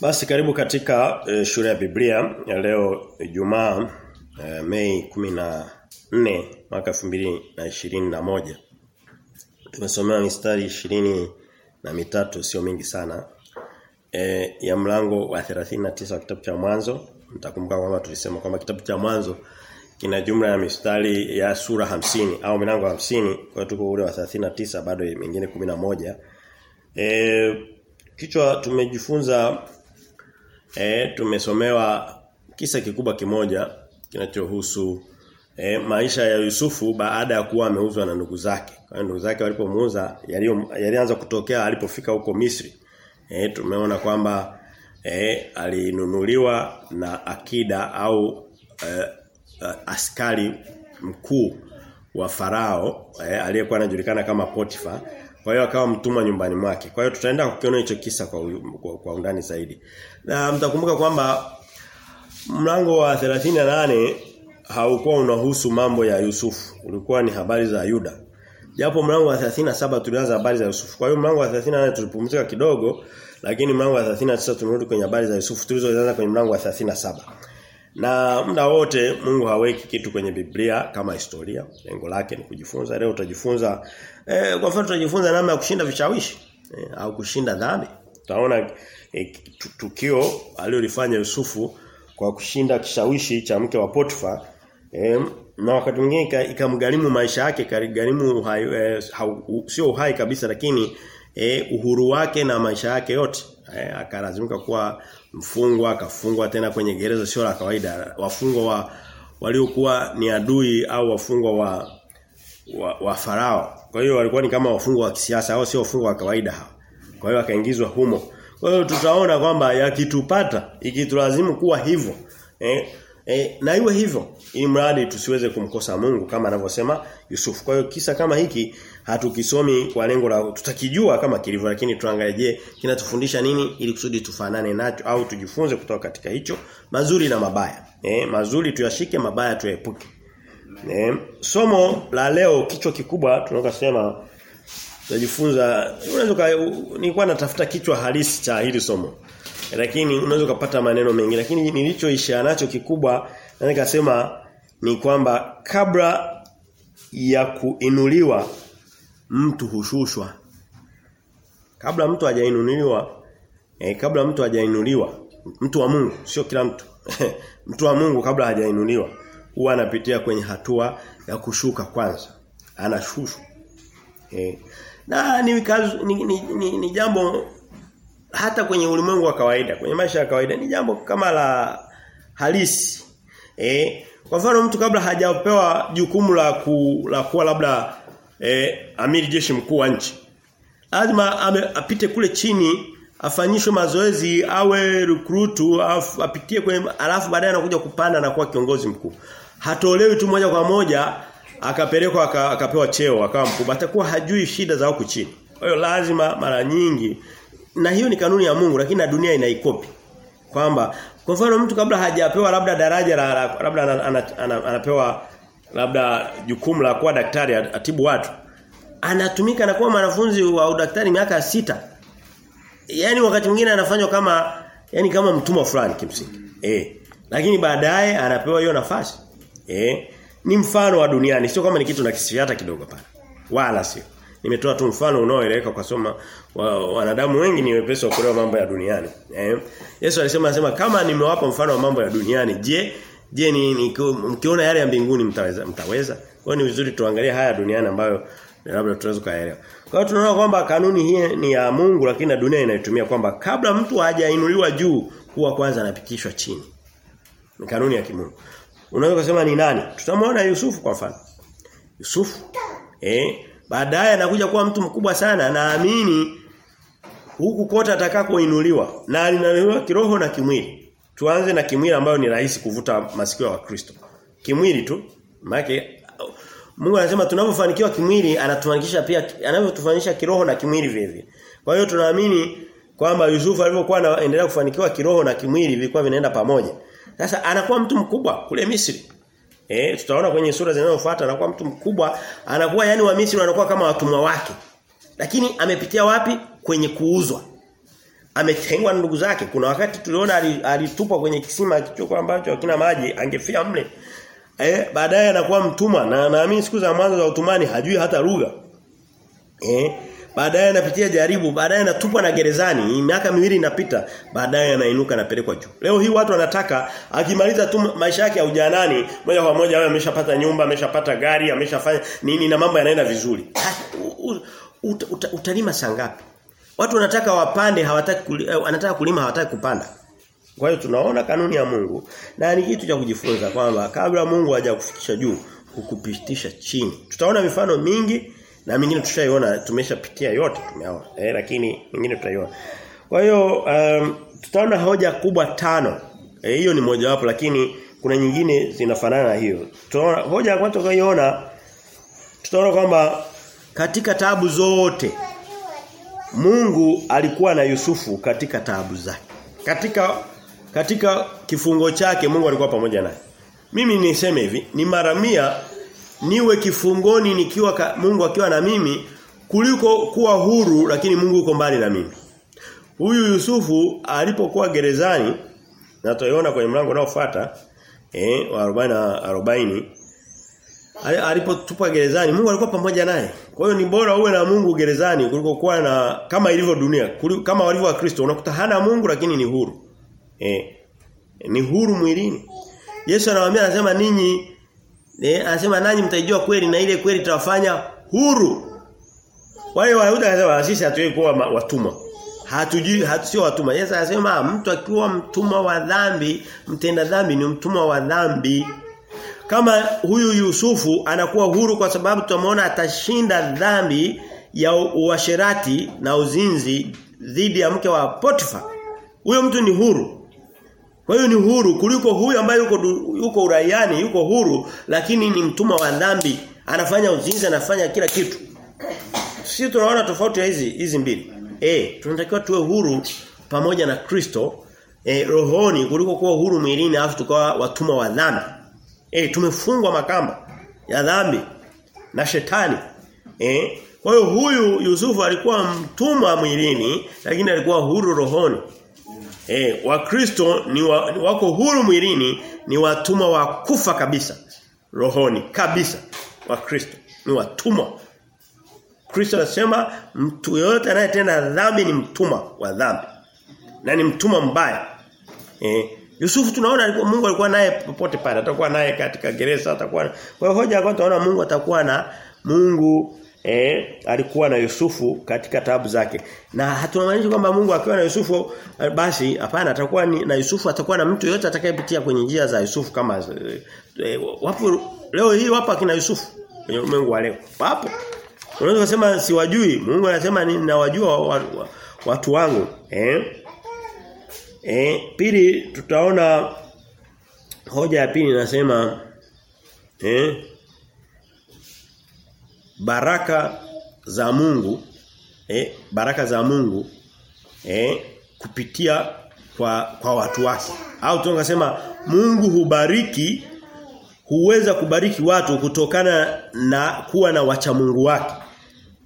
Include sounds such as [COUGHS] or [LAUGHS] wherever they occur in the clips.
Basi karibu katika e, shule ya Biblia ya leo Ijumaa e, Mei 14 mwaka 2021. Tumesomewa mistari ishirini na mitatu sio mingi sana. E, ya mlango wa 39 wa kitabu cha mwanzo. Mtakumbuka kwamba tulisema kwamba kitabu cha mwanzo kina jumla ya mistari ya sura hamsini au milango hamsini kwa tuko ule wa 39 bado mingine 11. Eh kichwa tumejifunza e, tumesomewa kisa kikubwa kimoja kinachohusu e, maisha ya Yusufu baada ya kuwa ameuzwa na ndugu zake. Kwa ndugu zake walipomuuza yalianza kutokea alipofika huko Misri. E, tumeona kwamba e, alinunuliwa na akida au e, askari mkuu wa farao e, aliyekuwa anajulikana kama Potifa kwa hiyo akawa mtumwa nyumbani mwake. Kwa hiyo tutaenda kukiona hicho kisa kwa, kwa, kwa undani zaidi. Na mtakumbuka kwamba mlango wa 38 haukuwa unahusu mambo ya Yusufu. Ulikuwa ni habari za Yuda. Japo mlango wa 37 tulianza habari za Yusufu. Kwa hiyo mlango wa 38 tulipumzika kidogo, lakini mlango wa 39 tunarudi kwenye habari za Yusufu tulizoanza kwenye mlango wa 37. Na muda wote Mungu haweki kitu kwenye Biblia kama historia. Lengo lake ni kujifunza. Leo utajifunza eh, kwa mfano tutajifunza namna ya kushinda vishawishi eh, au kushinda dhambi. Tutaona eh, tukio alilofanya Yusufu kwa kushinda kishawishi cha mke wa Potifa eh, na wakati mwingine ikamgharimu maisha yake karigharimu uhai eh, sio uhai kabisa lakini eh, uhuru wake na maisha yake yote eh, akalazimika kuwa mfungwa akafungwa tena kwenye gereza sio la kawaida. Wafungwa wa waliokuwa ni adui au wafungwa wa wa, wa farao. Kwa hiyo walikuwa ni kama wafungwa wa kisiasa au sio wafungwa wa kawaida hao kwa hiyo akaingizwa humo. Kwa hiyo tutaona kwamba yakitupata ikitulazimu kuwa hivyo eh, eh, na iwe hivyo ili mradi tusiweze kumkosa Mungu kama anavyosema Yusuf. Kwa hiyo kisa kama hiki hatukisomi kwa lengo la tutakijua kama kilivyo lakini tuangalie je kinatufundisha nini ili kusudi tufanane nacho au tujifunze kutoka katika hicho mazuri na mabaya. Eh, mazuri tuyashike mabaya tuepuke. Eh, somo la leo kichwa kikubwa tunaweza sema tunajifunza unaweza nilikuwa natafuta kichwa halisi cha hili somo lakini unaweza kupata maneno mengi lakini nilichoishia nacho kikubwa na nikasema ni kwamba kabla ya kuinuliwa mtu hushushwa. Kabla mtu hajainuliwa eh, kabla mtu hajainuliwa mtu wa Mungu sio kila mtu. [LAUGHS] Mtu wa Mungu kabla hajainuliwa huwa anapitia kwenye hatua ya kushuka kwanza. Anashushwa. Eh, na ni, ni, ni, ni, ni jambo hata kwenye ulimwengu wa kawaida, kwenye maisha ya kawaida ni jambo kama la halisi. Eh, kwa mfano mtu kabla hajapewa jukumu la ku, la kuwa labda eh, amiri jeshi mkuu wa nchi. Lazima apite kule chini afanyishwe mazoezi awe rekrutu apitie kwenye alafu baadaye anakuja kupanda na kuwa kiongozi mkuu. Hatolewi tu moja kwa moja akapelekwa akapewa cheo akawa mkubwa atakuwa hajui shida za huku chini. Kwa hiyo lazima mara nyingi na hiyo ni kanuni ya Mungu lakini na dunia inaikopi. Kwamba kwa mfano mtu kabla hajapewa labda daraja la, labda anapewa labda jukumu la kuwa daktari atibu watu. Anatumika na kuwa mwanafunzi wa udaktari miaka sita. yani wakati mwingine anafanywa kama yani kama mtumwa fulani kimsingi. Eh. Lakini baadaye anapewa hiyo nafasi. Eh. Ni mfano wa duniani sio kama ni kitu na hata kidogo pale. Wala sio. Nimetoa tu mfano unaoeleweka kwa soma wa, wanadamu wengi ni wepesi wa kuelewa mambo ya duniani. Eh? Yesu alisema anasema kama nimewapa mfano wa mambo ya duniani, je, je ni, mkiona yale ya mbinguni mtaweza mtaweza? Kwa ni vizuri tuangalie haya duniani ambayo labda tunaweza kaelewa. Kwa hiyo tunaona kwamba kanuni hii ni ya Mungu lakini na dunia inaitumia kwamba kabla mtu hajainuliwa juu huwa kwanza anapitishwa chini. Ni kanuni ya kimungu. Unaweza kusema ni nani? Tutamwona Yusufu kwa mfano. Yusufu eh baadaye anakuja kuwa mtu mkubwa sana naamini huku kote atakakoinuliwa na alinuliwa kiroho na kimwili tuanze na kimwili ambayo ni rahisi kuvuta masikio ya Wakristo kimwili tu maana Mungu anasema tunapofanikiwa kimwili anatufanikisha pia anavyotufanisha kiroho na kimwili vile vile kwa hiyo tunaamini kwamba Yusufu alivyokuwa anaendelea kufanikiwa kiroho na kimwili vilikuwa vinaenda pamoja sasa anakuwa mtu mkubwa kule Misri Eh tutaona kwenye sura zinazofuata anakuwa mtu mkubwa, anakuwa yani wa Misri wanakuwa kama watumwa wake. Lakini amepitia wapi? Kwenye kuuzwa. Ametengwa na ndugu zake. Kuna wakati tuliona alitupwa kwenye kisima kichoko ambacho hakina maji, angefia mle. Eh, baadaye anakuwa mtumwa na naamini siku za mwanzo za utumani hajui hata lugha. Eh, baadaye anapitia jaribu, baadaye anatupwa na gerezani, miaka miwili inapita, baadaye anainuka na pelekwa juu. Leo hii watu wanataka akimaliza tu maisha yake ya ujanani, moja kwa moja awe ameshapata nyumba, ameshapata gari, ameshafanya nini na mambo yanaenda vizuri. Ut, utalima sangapi? Watu wanataka wapande, hawataki kulima, anataka kulima, hawataki kupanda. Kwa hiyo tunaona kanuni ya Mungu na ni kitu cha kujifunza kwamba kabla Mungu hajakufikisha juu, hukupitisha chini. Tutaona mifano mingi na mingine tushaiona tumeshapitia yote tumeona eh lakini mingine tutaiona kwa hiyo um, tutaona hoja kubwa tano eh, hiyo ni moja wapo lakini kuna nyingine zinafanana na hiyo tutaona hoja kwanza tukaiona tutaona kwamba katika tabu zote Mungu alikuwa na Yusufu katika taabu zake katika katika kifungo chake Mungu alikuwa pamoja naye mimi niseme hivi ni mara mia niwe kifungoni nikiwa ka, Mungu akiwa na mimi kuliko kuwa huru lakini Mungu yuko mbali na mimi. Huyu Yusufu alipokuwa gerezani na tuiona kwenye mlango unaofuata eh wa 40 40 alipotupa gerezani Mungu alikuwa pamoja naye. Kwa hiyo ni bora uwe na Mungu gerezani kuliko kuwa na kama ilivyo dunia, kuliko, kama walivyo wa Kristo unakuta hana Mungu lakini ni huru. Eh ni huru mwilini. Yesu anawaambia anasema ninyi Eh anasema nanyi mtaijua kweli na ile kweli itawafanya huru. Wale Wayahudi anasema sisi hatuwezi kuwa watumwa. Hatujui hatu sio watumwa. Yesu anasema mtu akiwa mtumwa wa dhambi, mtenda dhambi ni mtumwa wa dhambi. Kama huyu Yusufu anakuwa huru kwa sababu tumeona atashinda dhambi ya uasherati na uzinzi dhidi ya mke wa Potifa. Huyo mtu ni huru. Kwa hiyo ni huru kuliko huyu ambaye yuko yuko uraiani, yuko huru lakini ni mtumwa wa dhambi, anafanya uzinzi, anafanya kila kitu. Sisi tunaona tofauti ya hizi hizi mbili. Eh, tunatakiwa tuwe huru pamoja na Kristo eh, rohoni kuliko kuwa huru mwilini afu tukawa watumwa wa dhambi. Eh, tumefungwa makamba ya dhambi na shetani. Eh, kwa hiyo huyu Yusufu alikuwa mtumwa mwilini lakini alikuwa huru rohoni. Eh, Wakristo ni, wa, wako huru mwilini ni watumwa wa kufa kabisa rohoni kabisa Wakristo ni watumwa. Kristo anasema mtu yote anayetenda dhambi ni mtumwa wa dhambi. Na ni mtumwa mbaya. Eh, Yusufu tunaona Mungu alikuwa naye popote pale, atakuwa naye katika gereza, atakuwa Kwa hiyo hoja kwa tunaona Mungu atakuwa na Mungu eh alikuwa na Yusufu katika taabu zake. Na hatunamaanisha kwamba Mungu akiwa na Yusufu basi hapana atakuwa ni, na Yusufu atakuwa na mtu yote atakayepitia kwenye njia za Yusufu kama eh, wapo leo hii wapo akina Yusufu kwenye ulimwengu wa leo. Wapo. Unaweza kusema siwajui. Mungu anasema ninawajua wa, wa, watu wangu. Eh? Eh, pili tutaona hoja ya pili inasema eh baraka za Mungu eh baraka za Mungu eh kupitia kwa kwa watu wake. Au tunasema Mungu hubariki huweza kubariki watu kutokana na kuwa na wacha Mungu wake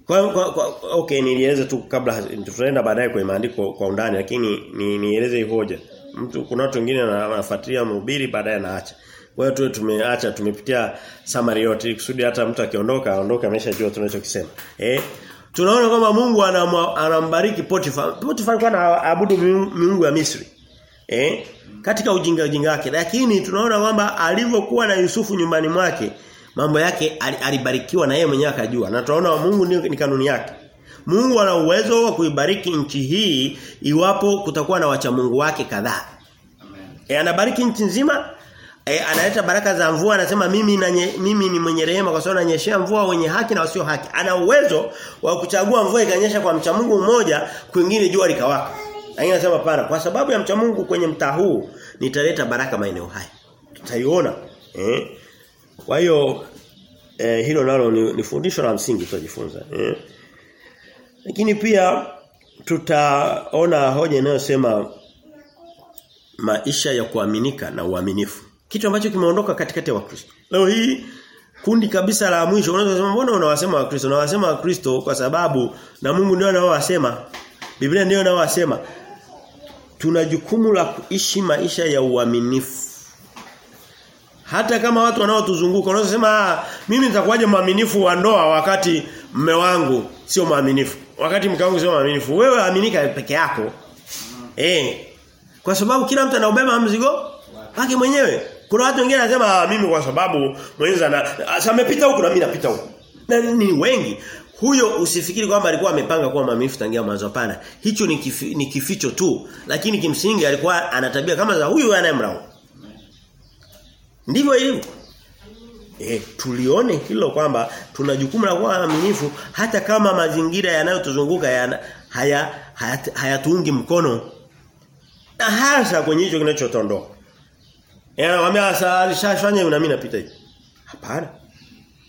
kwa, kwa, kwa okay nieleze tu kabla tutaenda baadaye kwenye maandiko kwa undani lakini ni nieleze hoja mtu kuna watu wengine wanafuatilia mhubiri baadaye anaacha kwa hiyo tu tumeacha tumepitia summary yote kusudi hata mtu akiondoka aondoke ameshajua tunachokisema. Eh? Tunaona kwamba Mungu anambariki Potiphar. Potiphar alikuwa anaabudu miungu ya Misri. Eh? Katika ujinga ujinga wake. Lakini tunaona kwamba alivyokuwa na Yusufu nyumbani mwake mambo yake alibarikiwa na yeye mwenyewe akajua. Na tunaona Mungu ni, ni kanuni yake. Mungu ana uwezo wa kuibariki nchi hii iwapo kutakuwa na wacha Mungu wake kadhaa. E, anabariki nchi nzima E, analeta baraka za mvua anasema mimi na nye, mimi ni mwenye rehema kwa sababu nanyeshea mvua wenye haki na wasio haki. Ana uwezo wa kuchagua mvua ikanyesha kwa mcha Mungu mmoja, kwingine jua likawaka. Lakini anasema pana kwa sababu ya mcha Mungu kwenye mtaa huu nitaleta baraka maeneo haya. Tutaiona. Eh? Kwa hiyo eh, hilo nalo ni, ni fundisho la msingi tutajifunza. Eh? Lakini pia tutaona hoja inayosema maisha ya kuaminika na uaminifu kitu ambacho kimeondoka katikati ya Wakristo. Leo hii kundi kabisa la mwisho unaweza kusema mbona unawasema Wakristo? Unawasema Wakristo kwa sababu na Mungu ndio anaowasema. Biblia ndio anaowasema. tuna jukumu la kuishi maisha ya uaminifu. Hata kama watu wanaotuzunguka wanaweza ah, mimi nitakuwaje mwaminifu wa ndoa wakati mme wangu sio mwaminifu. Wakati mke wangu sio mwaminifu. Wewe aminika peke yako. Eh. Kwa sababu kila mtu anaubeba mzigo wake mwenyewe. Kuna watu wengine wanasema ah, mimi kwa sababu mwenza na amepita huku na mimi napita huku. Na ni wengi. Huyo usifikiri kwamba alikuwa amepanga kuwa mwaminifu tangia mwanzo hapana. Hicho ni, kifi, ni kificho tu. Lakini kimsingi alikuwa ana tabia kama za huyu anayemrao. Ndivyo ilivyo. E, tulione hilo kwamba tuna jukumu la kuwa waaminifu hata kama mazingira yanayotuzunguka yana, haya hayatuungi haya mkono. Na hasa kwenye hicho kinachotondoka. Yanawaambia sasa alishafanya na mimi napita hivi. Hapana.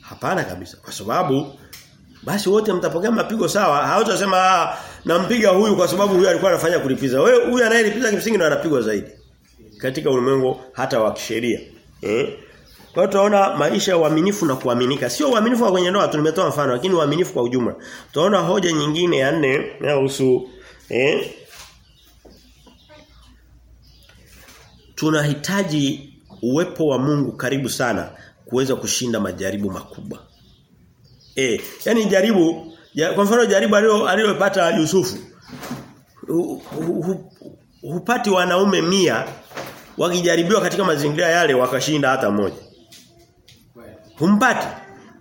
Hapana kabisa. Kwa sababu basi wote mtapokea mapigo sawa. Hautasema ah, nampiga huyu kwa sababu huyu alikuwa anafanya kulipiza. Wewe huyu anayelipiza kimsingi ndo anapigwa zaidi. Katika ulimwengu hata wa kisheria. Eh? Kwa hiyo tunaona maisha ya uaminifu na kuaminika. Sio uaminifu wa kwenye ndoa tu nimetoa mfano lakini uaminifu kwa ujumla. Tunaona hoja nyingine ya nne inayohusu eh tunahitaji uwepo wa Mungu karibu sana kuweza kushinda majaribu makubwa. Eh, yani jaribu ya, kwa mfano jaribu aliyopata Yusufu. Hupati wanaume mia wakijaribiwa katika mazingira yale wakashinda hata mmoja. Humpati.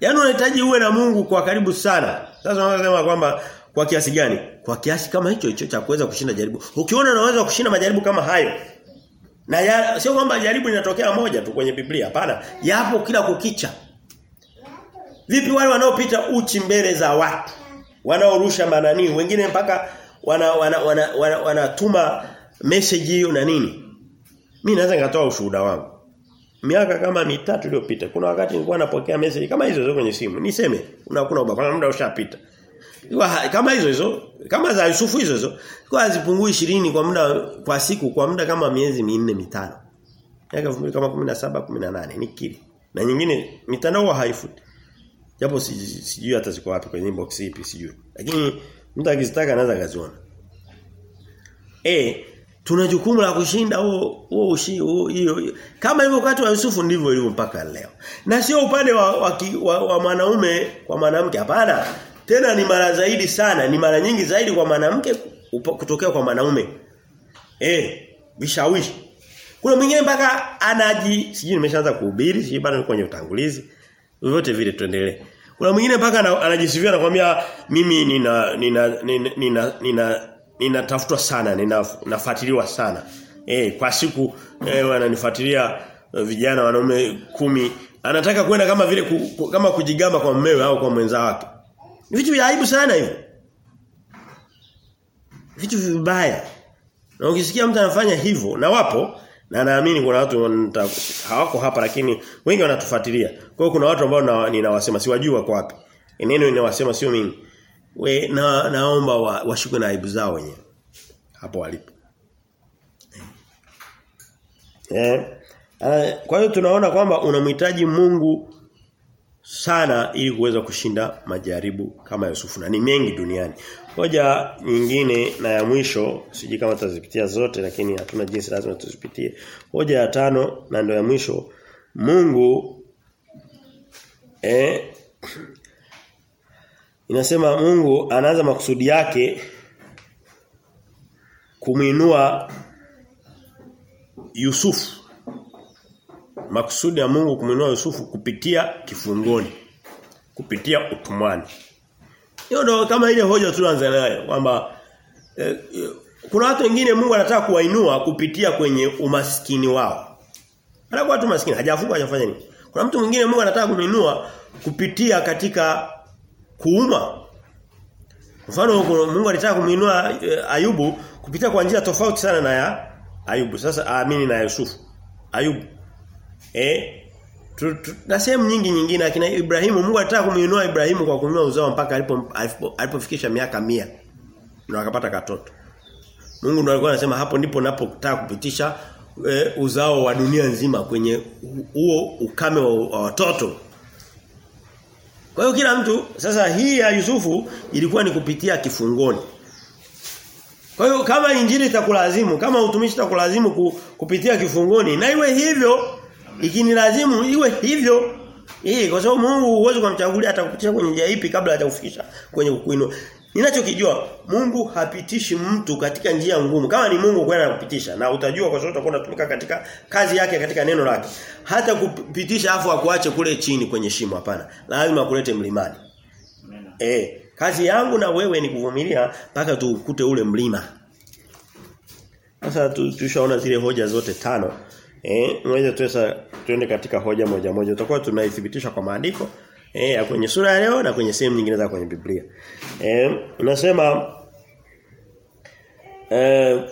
Yaani unahitaji uwe na Mungu kwa karibu sana. Sasa unasema kwamba kwa kiasi gani? Kwa kiasi kama hicho hicho cha kuweza kushinda jaribu. Ukiona unaweza kushinda majaribu kama hayo. Na ya, sio kwamba jaribu linatokea moja tu kwenye Biblia, hapana. Yapo kila kukicha. Vipi wale wanaopita uchi mbele za watu? Wanaorusha manani, wengine mpaka wana wana wana, wana, wana message hiyo na nini? Mimi naweza nikatoa ushuhuda wangu. Miaka kama mitatu iliyopita kuna wakati nilikuwa napokea message kama hizo hizo kwenye simu. Niseme kuna ubaya kwa muda ushapita. Kama hizo hizo, kama za Yusufu hizo hizo, kwa hazipungui 20 kwa muda kwa siku kwa muda kama miezi minne mitano. Miaka kama 17 18 nikiri. Na nyingine mitandao haifuti. Japo sijui hata ziko wapi kwenye inbox ipi sijui. Lakini mtu akizitaka anaweza kaziona. Eh tuna jukumu la kushinda huo huo hiyo kama hivyo wakati wa Yusufu ndivyo ilivyo mpaka leo. Na sio upande wa, wa, wa, wa mwanaume kwa mwanamke hapana. Tena ni mara zaidi sana ni mara nyingi zaidi kwa mwanamke kutokea kwa mwanaume. Eh vishawishi. Kuna mwingine mpaka anaji sijui nimeshaanza kuhubiri sijui bado kwenye utangulizi. Vyovyote vile tuendelee. Kuna mwingine mpaka anajisifia anakuambia mimi nina nina nina, nina, nina ninatafutwa sana, ninafuatiliwa sana. Eh kwa siku eh, wananifuatilia uh, vijana wanaume kumi Anataka kwenda kama vile ku, ku, kama kujigamba kwa mmewe au kwa mwenza wake. Ni vitu vya aibu sana hivyo. Vitu vibaya. Na ukisikia mtu anafanya hivyo na wapo na naamini kuna watu hawako hapa lakini wengi wanatufuatilia. Kwa hiyo kuna watu ambao ninawasema siwajui wako wapi. Neno ninawasema sio mimi we na naomba washukwe wa na aibu zao wenyewe hapo walipo eh eh kwa hiyo tunaona kwamba unamhitaji Mungu sana ili kuweza kushinda majaribu kama Yusufu na ni mengi duniani. Hoja nyingine na ya mwisho siji kama tutazipitia zote lakini hatuna jinsi lazima tuzipitie. Hoja ya tano na ndio ya mwisho Mungu eh Inasema Mungu anaanza makusudi yake kumuinua Yusufu. Makusudi ya Mungu kumuinua Yusufu kupitia kifungoni. Kupitia utumwani. Hiyo ndio kama ile hoja tulianza nayo kwamba eh, kuna watu wengine Mungu anataka kuwainua kupitia kwenye umaskini wao. Anakuwa watu maskini, hajafunga hajafanya nini. Kuna mtu mwingine Mungu anataka kumuinua kupitia katika kuuma. Mfano Mungu alitaka kumuinua uh, Ayubu kupitia kwa njia tofauti sana na ya Ayubu. Sasa aamini na Yusufu. Ayubu. Eh tu, tu, na sehemu nyingi nyingine akina Ibrahimu Mungu alitaka kumuinua Ibrahimu kwa kumuinua uzao mpaka alipo alipofikisha miaka mia na akapata katoto. Mungu ndiye alikuwa anasema hapo ndipo napotaka kupitisha e, uzao wa dunia nzima kwenye huo ukame wa watoto. Kwa hiyo kila mtu sasa hii ya Yusufu ilikuwa ni kupitia kifungoni. Kwa hiyo kama injili itakulazimu, kama utumishi itakulazimu ku, kupitia kifungoni na iwe hivyo, ikinilazimu iwe hivyo. Eh, kwa sababu Mungu huwezi kumchagulia atakupitisha kwenye njia ipi kabla hajakufikisha kwenye kukuinua. Ninachokijua Mungu hapitishi mtu katika njia ngumu. Kama ni Mungu kwenda kupitisha na utajua kwa sababu utakuwa unatumika katika kazi yake katika neno lake. Hata kupitisha afu akuache kule chini kwenye shimo hapana. Lazima akulete mlimani. Eh, kazi yangu na wewe ni kuvumilia mpaka tukute ule mlima. Sasa tushaona zile hoja zote tano. Eh, ngoja tuende katika hoja moja moja. Tutakuwa tunaithibitisha kwa maandiko eh kwenye sura ya leo na kwenye sehemu nyingine za kwenye Biblia. Eh, unasema eh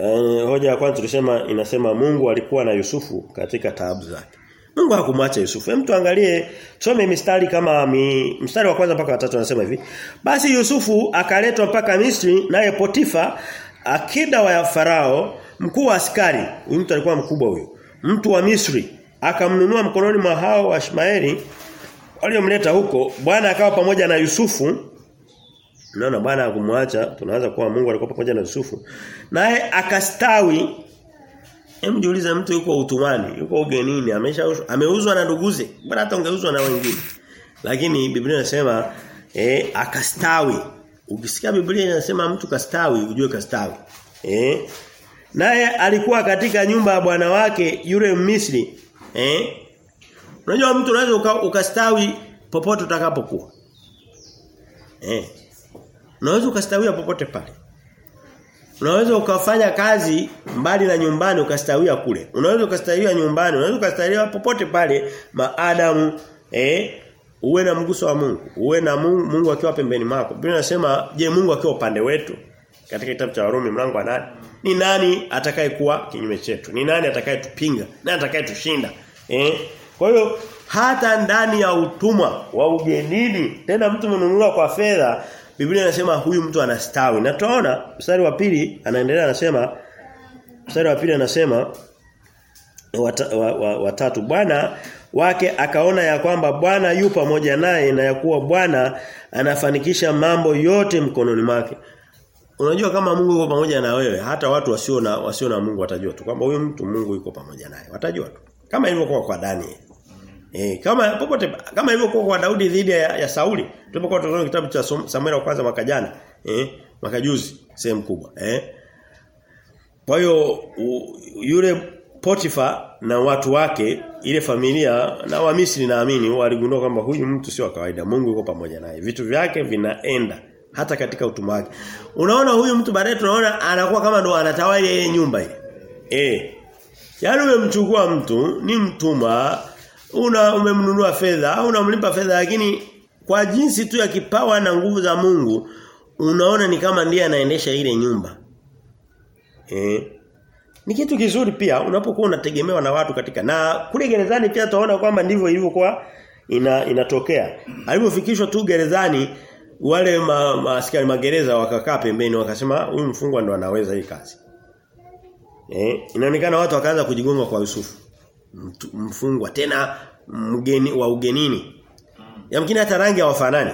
Eh, hoja ya kwanza tulisema inasema Mungu alikuwa na Yusufu katika taabu zake. Mungu hakumwacha Yusufu. Hem tuangalie tusome mistari kama mi, mstari wa kwanza mpaka watatu anasema hivi. Basi Yusufu akaletwa mpaka Misri naye Potifa akida wa Farao mkuu wa askari. Huyu mtu alikuwa mkubwa huyo. Mtu wa Misri akamnunua mkononi mwa hao wa Ishmaeli waliomleta huko. Bwana akawa pamoja na Yusufu Unaona Bwana hakumwacha, tunaanza kuwa Mungu alikuwa pamoja na Yusufu. Naye akastawi. Hem jiulize mtu yuko utumani, yuko ugenini, amesha ameuzwa na nduguze. Bwana hata ungeuzwa na wengine. Lakini Biblia inasema eh akastawi. Ukisikia Biblia inasema mtu kastawi, ujue kastawi. Eh? Naye alikuwa katika nyumba ya bwana wake yule Misri. Eh? Unajua mtu unaweza ukastawi popote utakapokuwa. Eh. Unaweza ukastawia popote pale. Unaweza ukafanya kazi mbali na nyumbani ukastawia kule. Unaweza ukastawia nyumbani, unaweza ukastawia popote pale maadamu eh uwe na mguso wa Mungu. Uwe na Mungu, Mungu akiwa pembeni mwako. Biblia inasema, je, Mungu akiwa upande wetu? Katika kitabu cha Warumi mlango wa 8. Ni nani atakayekuwa kinyume chetu? Ni nani atakayetupinga? Nani atakayetushinda? Eh? Kwa hiyo hata ndani ya utumwa wa ugenini, tena mtu mnunuliwa kwa fedha, Biblia inasema huyu mtu anastawi. Na tunaona mstari wa pili anaendelea anasema mstari wa pili anasema watatu wa, wa, wa Bwana wake akaona ya kwamba Bwana yu pamoja naye na ya kuwa Bwana anafanikisha mambo yote mkononi mwake. Unajua kama Mungu yuko pamoja na wewe, hata watu wasio na wasio na Mungu watajua tu kwamba huyu mtu Mungu yuko pamoja naye. Watajua tu. Kama ilivyokuwa kwa Daniel. Eh, kama popote kama ilivyokuwa kwa Daudi dhidi ya, ya Sauli. Tulipokuwa tunasoma kitabu cha Samuel wa kwanza mwaka jana, eh, mwaka juzi sehemu kubwa, eh. Kwa hiyo yule Potifa na watu wake ile familia na Wamisri naamini waligundua kwamba huyu mtu sio wa kawaida. Mungu yuko pamoja naye. Vitu vyake vinaenda hata katika utumwa wake. Unaona huyu mtu baadaye tunaona anakuwa kama ndo anatawala yeye nyumba ile. Eh. Yaani umemchukua mtu ni mtumwa una umemnunua fedha au unamlipa fedha lakini kwa jinsi tu ya kipawa na nguvu za Mungu unaona ni kama ndiye anaendesha ile nyumba. Eh. Ni kitu kizuri pia unapokuwa unategemewa na watu katika na kule gerezani pia tunaona kwamba ndivyo ilivyokuwa ina inatokea. Alipofikishwa tu gerezani wale ma, ma, askari magereza wakakaa pembeni wakasema huyu mfungwa ndo anaweza hii kazi. Eh, inaonekana watu wakaanza kujigonga kwa Yusufu. Mfungwa tena mgeni wa ugenini. Yamkini hata rangi hawafanani.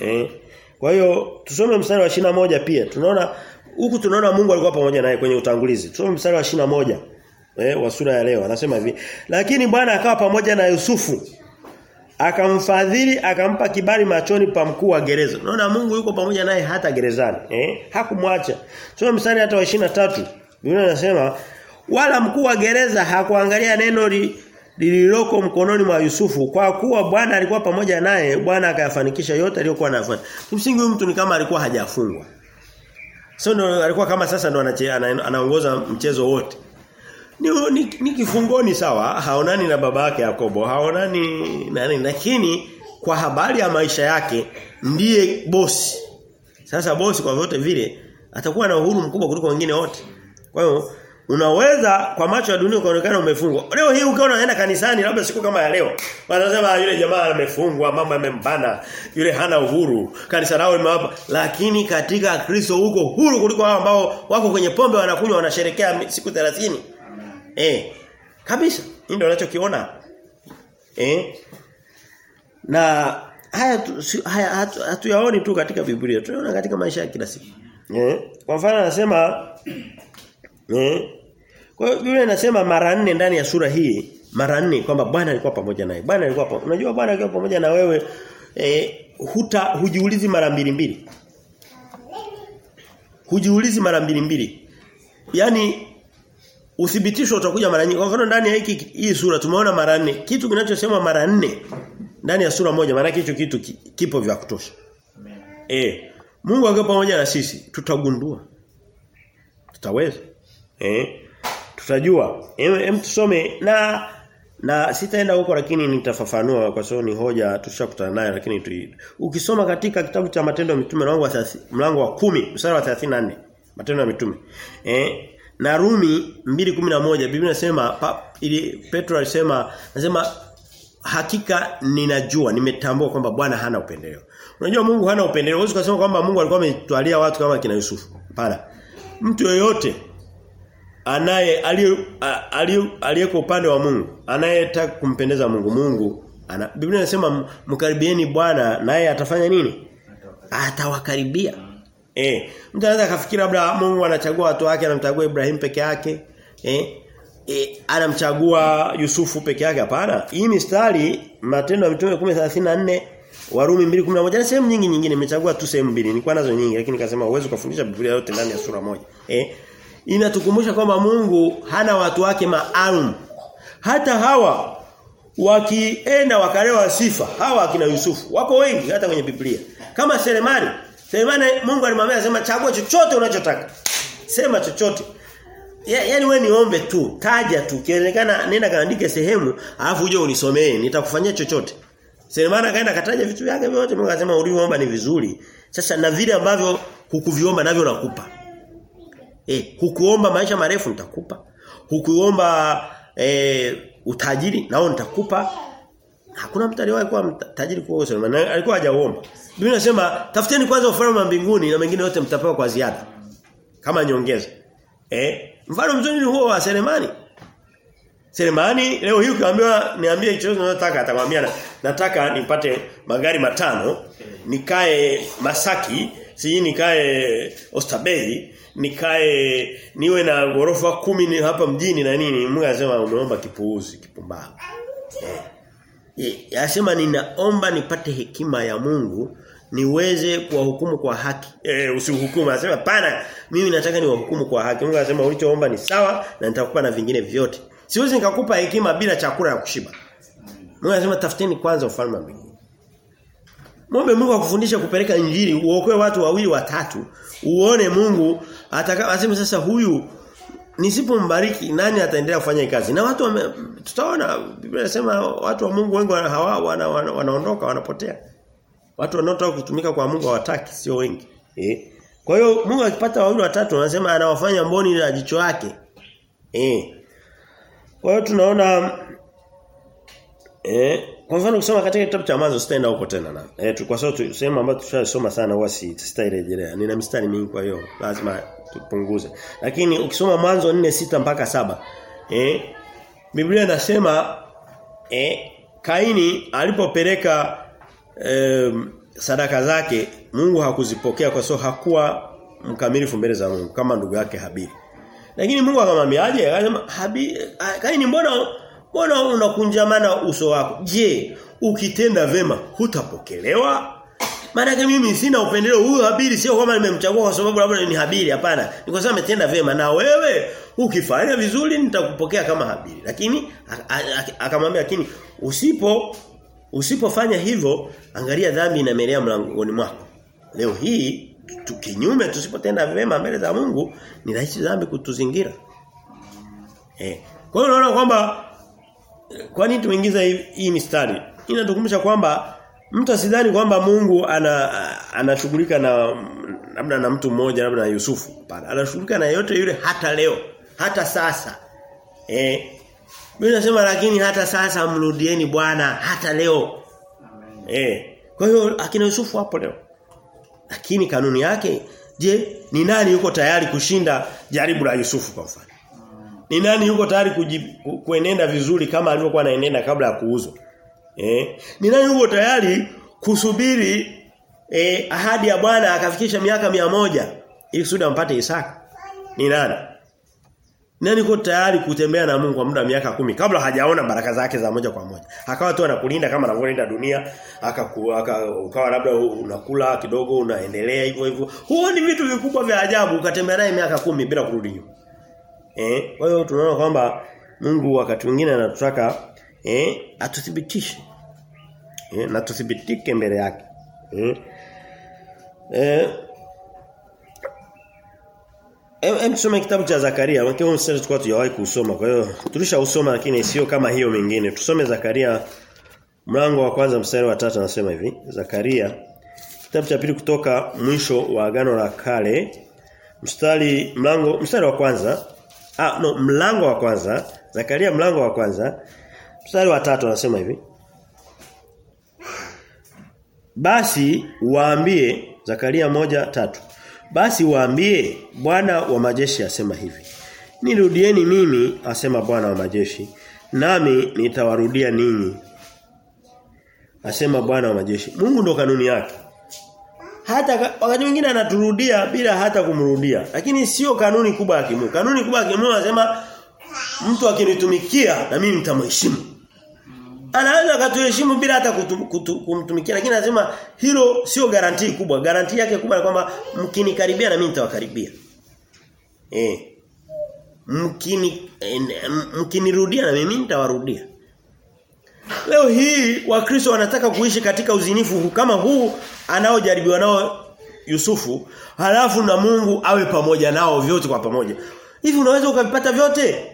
Eh. Kwa hiyo tusome mstari wa shina moja pia. Tunaona huku tunaona Mungu alikuwa pamoja naye kwenye utangulizi. Tusome mstari wa shina moja eh wa sura ya leo. Anasema hivi, lakini Bwana akawa pamoja na Yusufu. Akamfadhili, akampa kibali machoni pa mkuu wa gereza. Unaona Mungu yuko pamoja naye hata gerezani, eh? Hakumwacha. Sio mstari hata wa 23. Biblia inasema wala mkuu wa gereza hakuangalia neno li, lililoko mkononi mwa Yusufu kwa kuwa Bwana alikuwa pamoja naye Bwana akayafanikisha yote aliyokuwa anafanya. Kimsingi huyu mtu ni kama alikuwa hajafungwa. Sio alikuwa kama sasa ndo anaongoza mchezo wote. Ni, ni, ni kifungoni sawa, haonani na baba yake Yakobo, haonani nani lakini kwa habari ya maisha yake ndiye bosi. Sasa bosi kwa vyote vile atakuwa na uhuru mkubwa kuliko wengine wote. Kwa hiyo unaweza kwa macho ya dunia ukaonekana umefungwa. Leo hii ukiwa unaenda kanisani labda siku kama ya leo, wanasema yule jamaa amefungwa, mama amembana, yule hana uhuru, kanisa lao limewapa. Lakini katika Kristo huko huru kuliko hao ambao wako kwenye pombe wanakunywa wanasherekea siku 30. Eh. Kabisa. Hii ndio unachokiona. Eh. Na haya tu- haya hatu- hatuyaoni tu katika Biblia. Tunaona katika maisha ya kila siku. Eh? Kwa mfano anasema eh kwa hiyo Biblia inasema mara nne ndani ya sura hii, mara nne kwamba Bwana alikuwa pamoja naye. Bwana alikuwa pamoja. Unajua Bwana alikuwa pamoja na wewe eh huta hujiulizi mara mbili mbili. Hujiulizi mara mbili mbili. Yaani uthibitisho utakuja mara nyingi. Kwa mfano ndani ya hiki hii sura tumeona mara nne. Kitu kinachosema mara nne ndani ya sura moja maana hicho kitu ki- kipo vya kutosha. Eh, Mungu akiwa pamoja na sisi tutagundua. Tutaweza. Eh? Tutajua. Hem e, tusome na na sitaenda huko lakini nitafafanua kwa sababu ni hoja tushakutana nayo lakini tu, ukisoma katika kitabu cha matendo ya mitume mlango wa 30 mlango wa 10 mstari wa 34 matendo ya mitume eh na Rumi 2:11 Biblia inasema ili Petro alisema anasema hakika ninajua nimetambua kwamba Bwana hana upendeleo. Unajua Mungu hana upendeleo. Huwezi kusema kwamba Mungu alikuwa ametwalia watu kama kina Yusufu. Hapana. Mtu yeyote anaye aliyeko upande wa Mungu, anayetaka kumpendeza Mungu, Mungu ana Biblia inasema mkaribieni Bwana naye atafanya nini? Atawakaribia. Eh, mtu anaweza kafikiri labda Mungu anachagua watu wake, anamchagua Ibrahim peke yake. Eh? E, anamchagua Yusufu peke yake hapana. Hii mistari Matendo ya Mitume 10:34 Warumi 2:11 na sehemu nyingi nyingine nimechagua tu sehemu mbili. Nilikuwa nazo nyingi lakini nikasema uwezo kufundisha Biblia yote ndani ya sura moja. Eh? Inatukumbusha kwamba Mungu hana watu wake maalum. Hata hawa wakienda wakalewa sifa hawa akina Yusufu wako wengi hata kwenye Biblia. Kama Selemani, Selemani Mungu alimwambia sema chagua chochote unachotaka. Sema chochote. Ya, yaani wewe niombe tu, taja tu. Kionekana nenda kaandike sehemu, alafu uje unisomee, nitakufanyia chochote. Selemani akaenda kataja vitu vyake vyote, Mungu akasema uliomba ni vizuri. Sasa na vile ambavyo hukuviomba navyo nakupa. Eh, hukuomba maisha marefu nitakupa. Hukuomba eh, utajiri nao nitakupa. Hakuna mtu aliyewahi kuwa tajiri kwa Selemani. Alikuwa hajaomba. Biblia inasema tafuteni kwanza ufalme wa mbinguni na mengine yote mtapewa kwa ziada. Kama nyongeza. Eh? Mfano mzuri ni huo wa Selemani. Selemani leo hii ukiambiwa niambie hicho unachotaka atakwambia na, nataka nipate magari matano, nikae Masaki, siji nikae Oysterbay, nikae niwe na gorofa kumi ni hapa mjini na nini. Mungu anasema umeomba kipuuzi, kipumbavu. Eh, Yasema ninaomba nipate hekima ya Mungu niweze kuwahukumu kwa haki. Eh usihukumu anasema pana mimi nataka niwahukumu kwa haki. Mungu anasema ulichoomba ni sawa na nitakupa na vingine vyote. Siwezi nikakupa hekima bila chakula ya kushiba. Mungu anasema tafuteni kwanza ufalme wa mbinguni. Mungu akufundishe kupeleka injili, uokoe watu wawili watatu, uone Mungu ataka aseme sasa huyu nisipombariki nani ataendelea kufanya kazi? Na watu wame, tutaona Biblia inasema watu wa Mungu wengi hawa wana, wana, wanaondoka wanapotea. Watu wanaotaka kutumika kwa Mungu hawataki sio wengi. Eh? Kwa hiyo Mungu akipata wawili watatu anasema anawafanya mboni la jicho lake. Eh. Kwa hiyo tunaona eh kwa mfano kusoma katika kitabu cha mwanzo sitaenda huko tena na. Eh kwa sababu sehemu ambayo tushasoma sana huwa si sitairejelea. Nina mistari mingi kwa hiyo lazima tupunguze. Lakini ukisoma mwanzo 4 6 mpaka saba eh Biblia inasema eh Kaini alipopeleka eh, sadaka zake Mungu hakuzipokea kwa sababu hakuwa mkamilifu mbele za Mungu kama ndugu yake Habili. Lakini Mungu akamwambiaje? Akasema Habili Kaini mbona mbona unakunjamana uso wako? Je, ukitenda vema hutapokelewa? Maana mimi sina upendeleo huyu Habili sio kama nimemchagua kwa sababu labda ni Habili hapana. Ni kwa sababu ametenda vema na wewe ukifanya vizuri nitakupokea kama Habili. Lakini akamwambia lakini usipo usipofanya hivyo angalia dhambi inamelea mlangoni mwako. Leo hii tukinyume tusipotenda vema mbele za Mungu ni rahisi dhambi kutuzingira. Eh. Kwa hiyo unaona kwamba kwa nini tumeingiza hii mistari? Inatukumbusha kwamba mtu asidhani kwamba Mungu ana anashughulika na labda na mtu mmoja labda na Yusufu. Hapana, anashughulika na yote yule hata leo, hata sasa. Eh. Biblia inasema lakini hata sasa mrudieni Bwana hata leo. Eh. Kwa hiyo akina Yusufu hapo leo. Lakini kanuni yake je, ni nani yuko tayari kushinda jaribu la Yusufu kwa mfano? Ni nani yuko tayari kuenenda vizuri kama alivyokuwa anaenenda kabla ya kuuzwa? Eh? Ni nani yuko tayari kusubiri eh, ahadi ya Bwana akafikisha miaka mia moja ili kusudi ampate Isaka? Ni nani? Nani yuko tayari kutembea na Mungu kwa muda wa miaka kumi kabla hajaona baraka zake za moja kwa moja. Akawa tu anakulinda kama anavyolinda dunia, akakuwa aka, ukawa labda unakula kidogo unaendelea hivyo hivyo. Huo ni vitu vikubwa vya ajabu ukatembea naye miaka kumi bila kurudi nyuma. Eh, kwa hiyo tunaona kwamba Mungu wakati mwingine anatutaka eh atuthibitishe. Eh, na tuthibitike mbele yake. Eh. Eh tusome kitabu cha Zakaria. Mkiwa mstari tulikuwa tujawahi kusoma. Kwa hiyo tulishausoma lakini sio kama hiyo mingine. Tusome Zakaria mlango wa kwanza mstari wa tatu anasema hivi. Zakaria kitabu cha pili kutoka mwisho wa agano la kale mstari mlango mstari wa kwanza ah no mlango wa kwanza Zakaria mlango wa kwanza mstari wa tatu anasema hivi. Basi waambie Zakaria moja tatu basi waambie Bwana wa majeshi asema hivi. Nirudieni mimi asema Bwana wa majeshi nami nitawarudia ninyi. Asema Bwana wa majeshi. Mungu ndo kanuni yake. Hata wakati mwingine anaturudia bila hata kumrudia. Lakini sio kanuni kubwa ya kimungu. Kanuni kubwa ya kimungu anasema mtu akinitumikia na mimi nitamheshimu. Anaweza akatuheshimu bila hata kumtumikia lakini anasema hilo sio garantii kubwa. Garantii yake kubwa ni kwamba mkinikaribia na mimi nitawakaribia. Eh. Mkini eh, mkinirudia na mimi nitawarudia. Leo hii wakristo wanataka kuishi katika uzinifu kama huu anaojaribiwa nao Yusufu, halafu na Mungu awe pamoja nao vyote kwa pamoja. Hivi unaweza ukavipata vyote?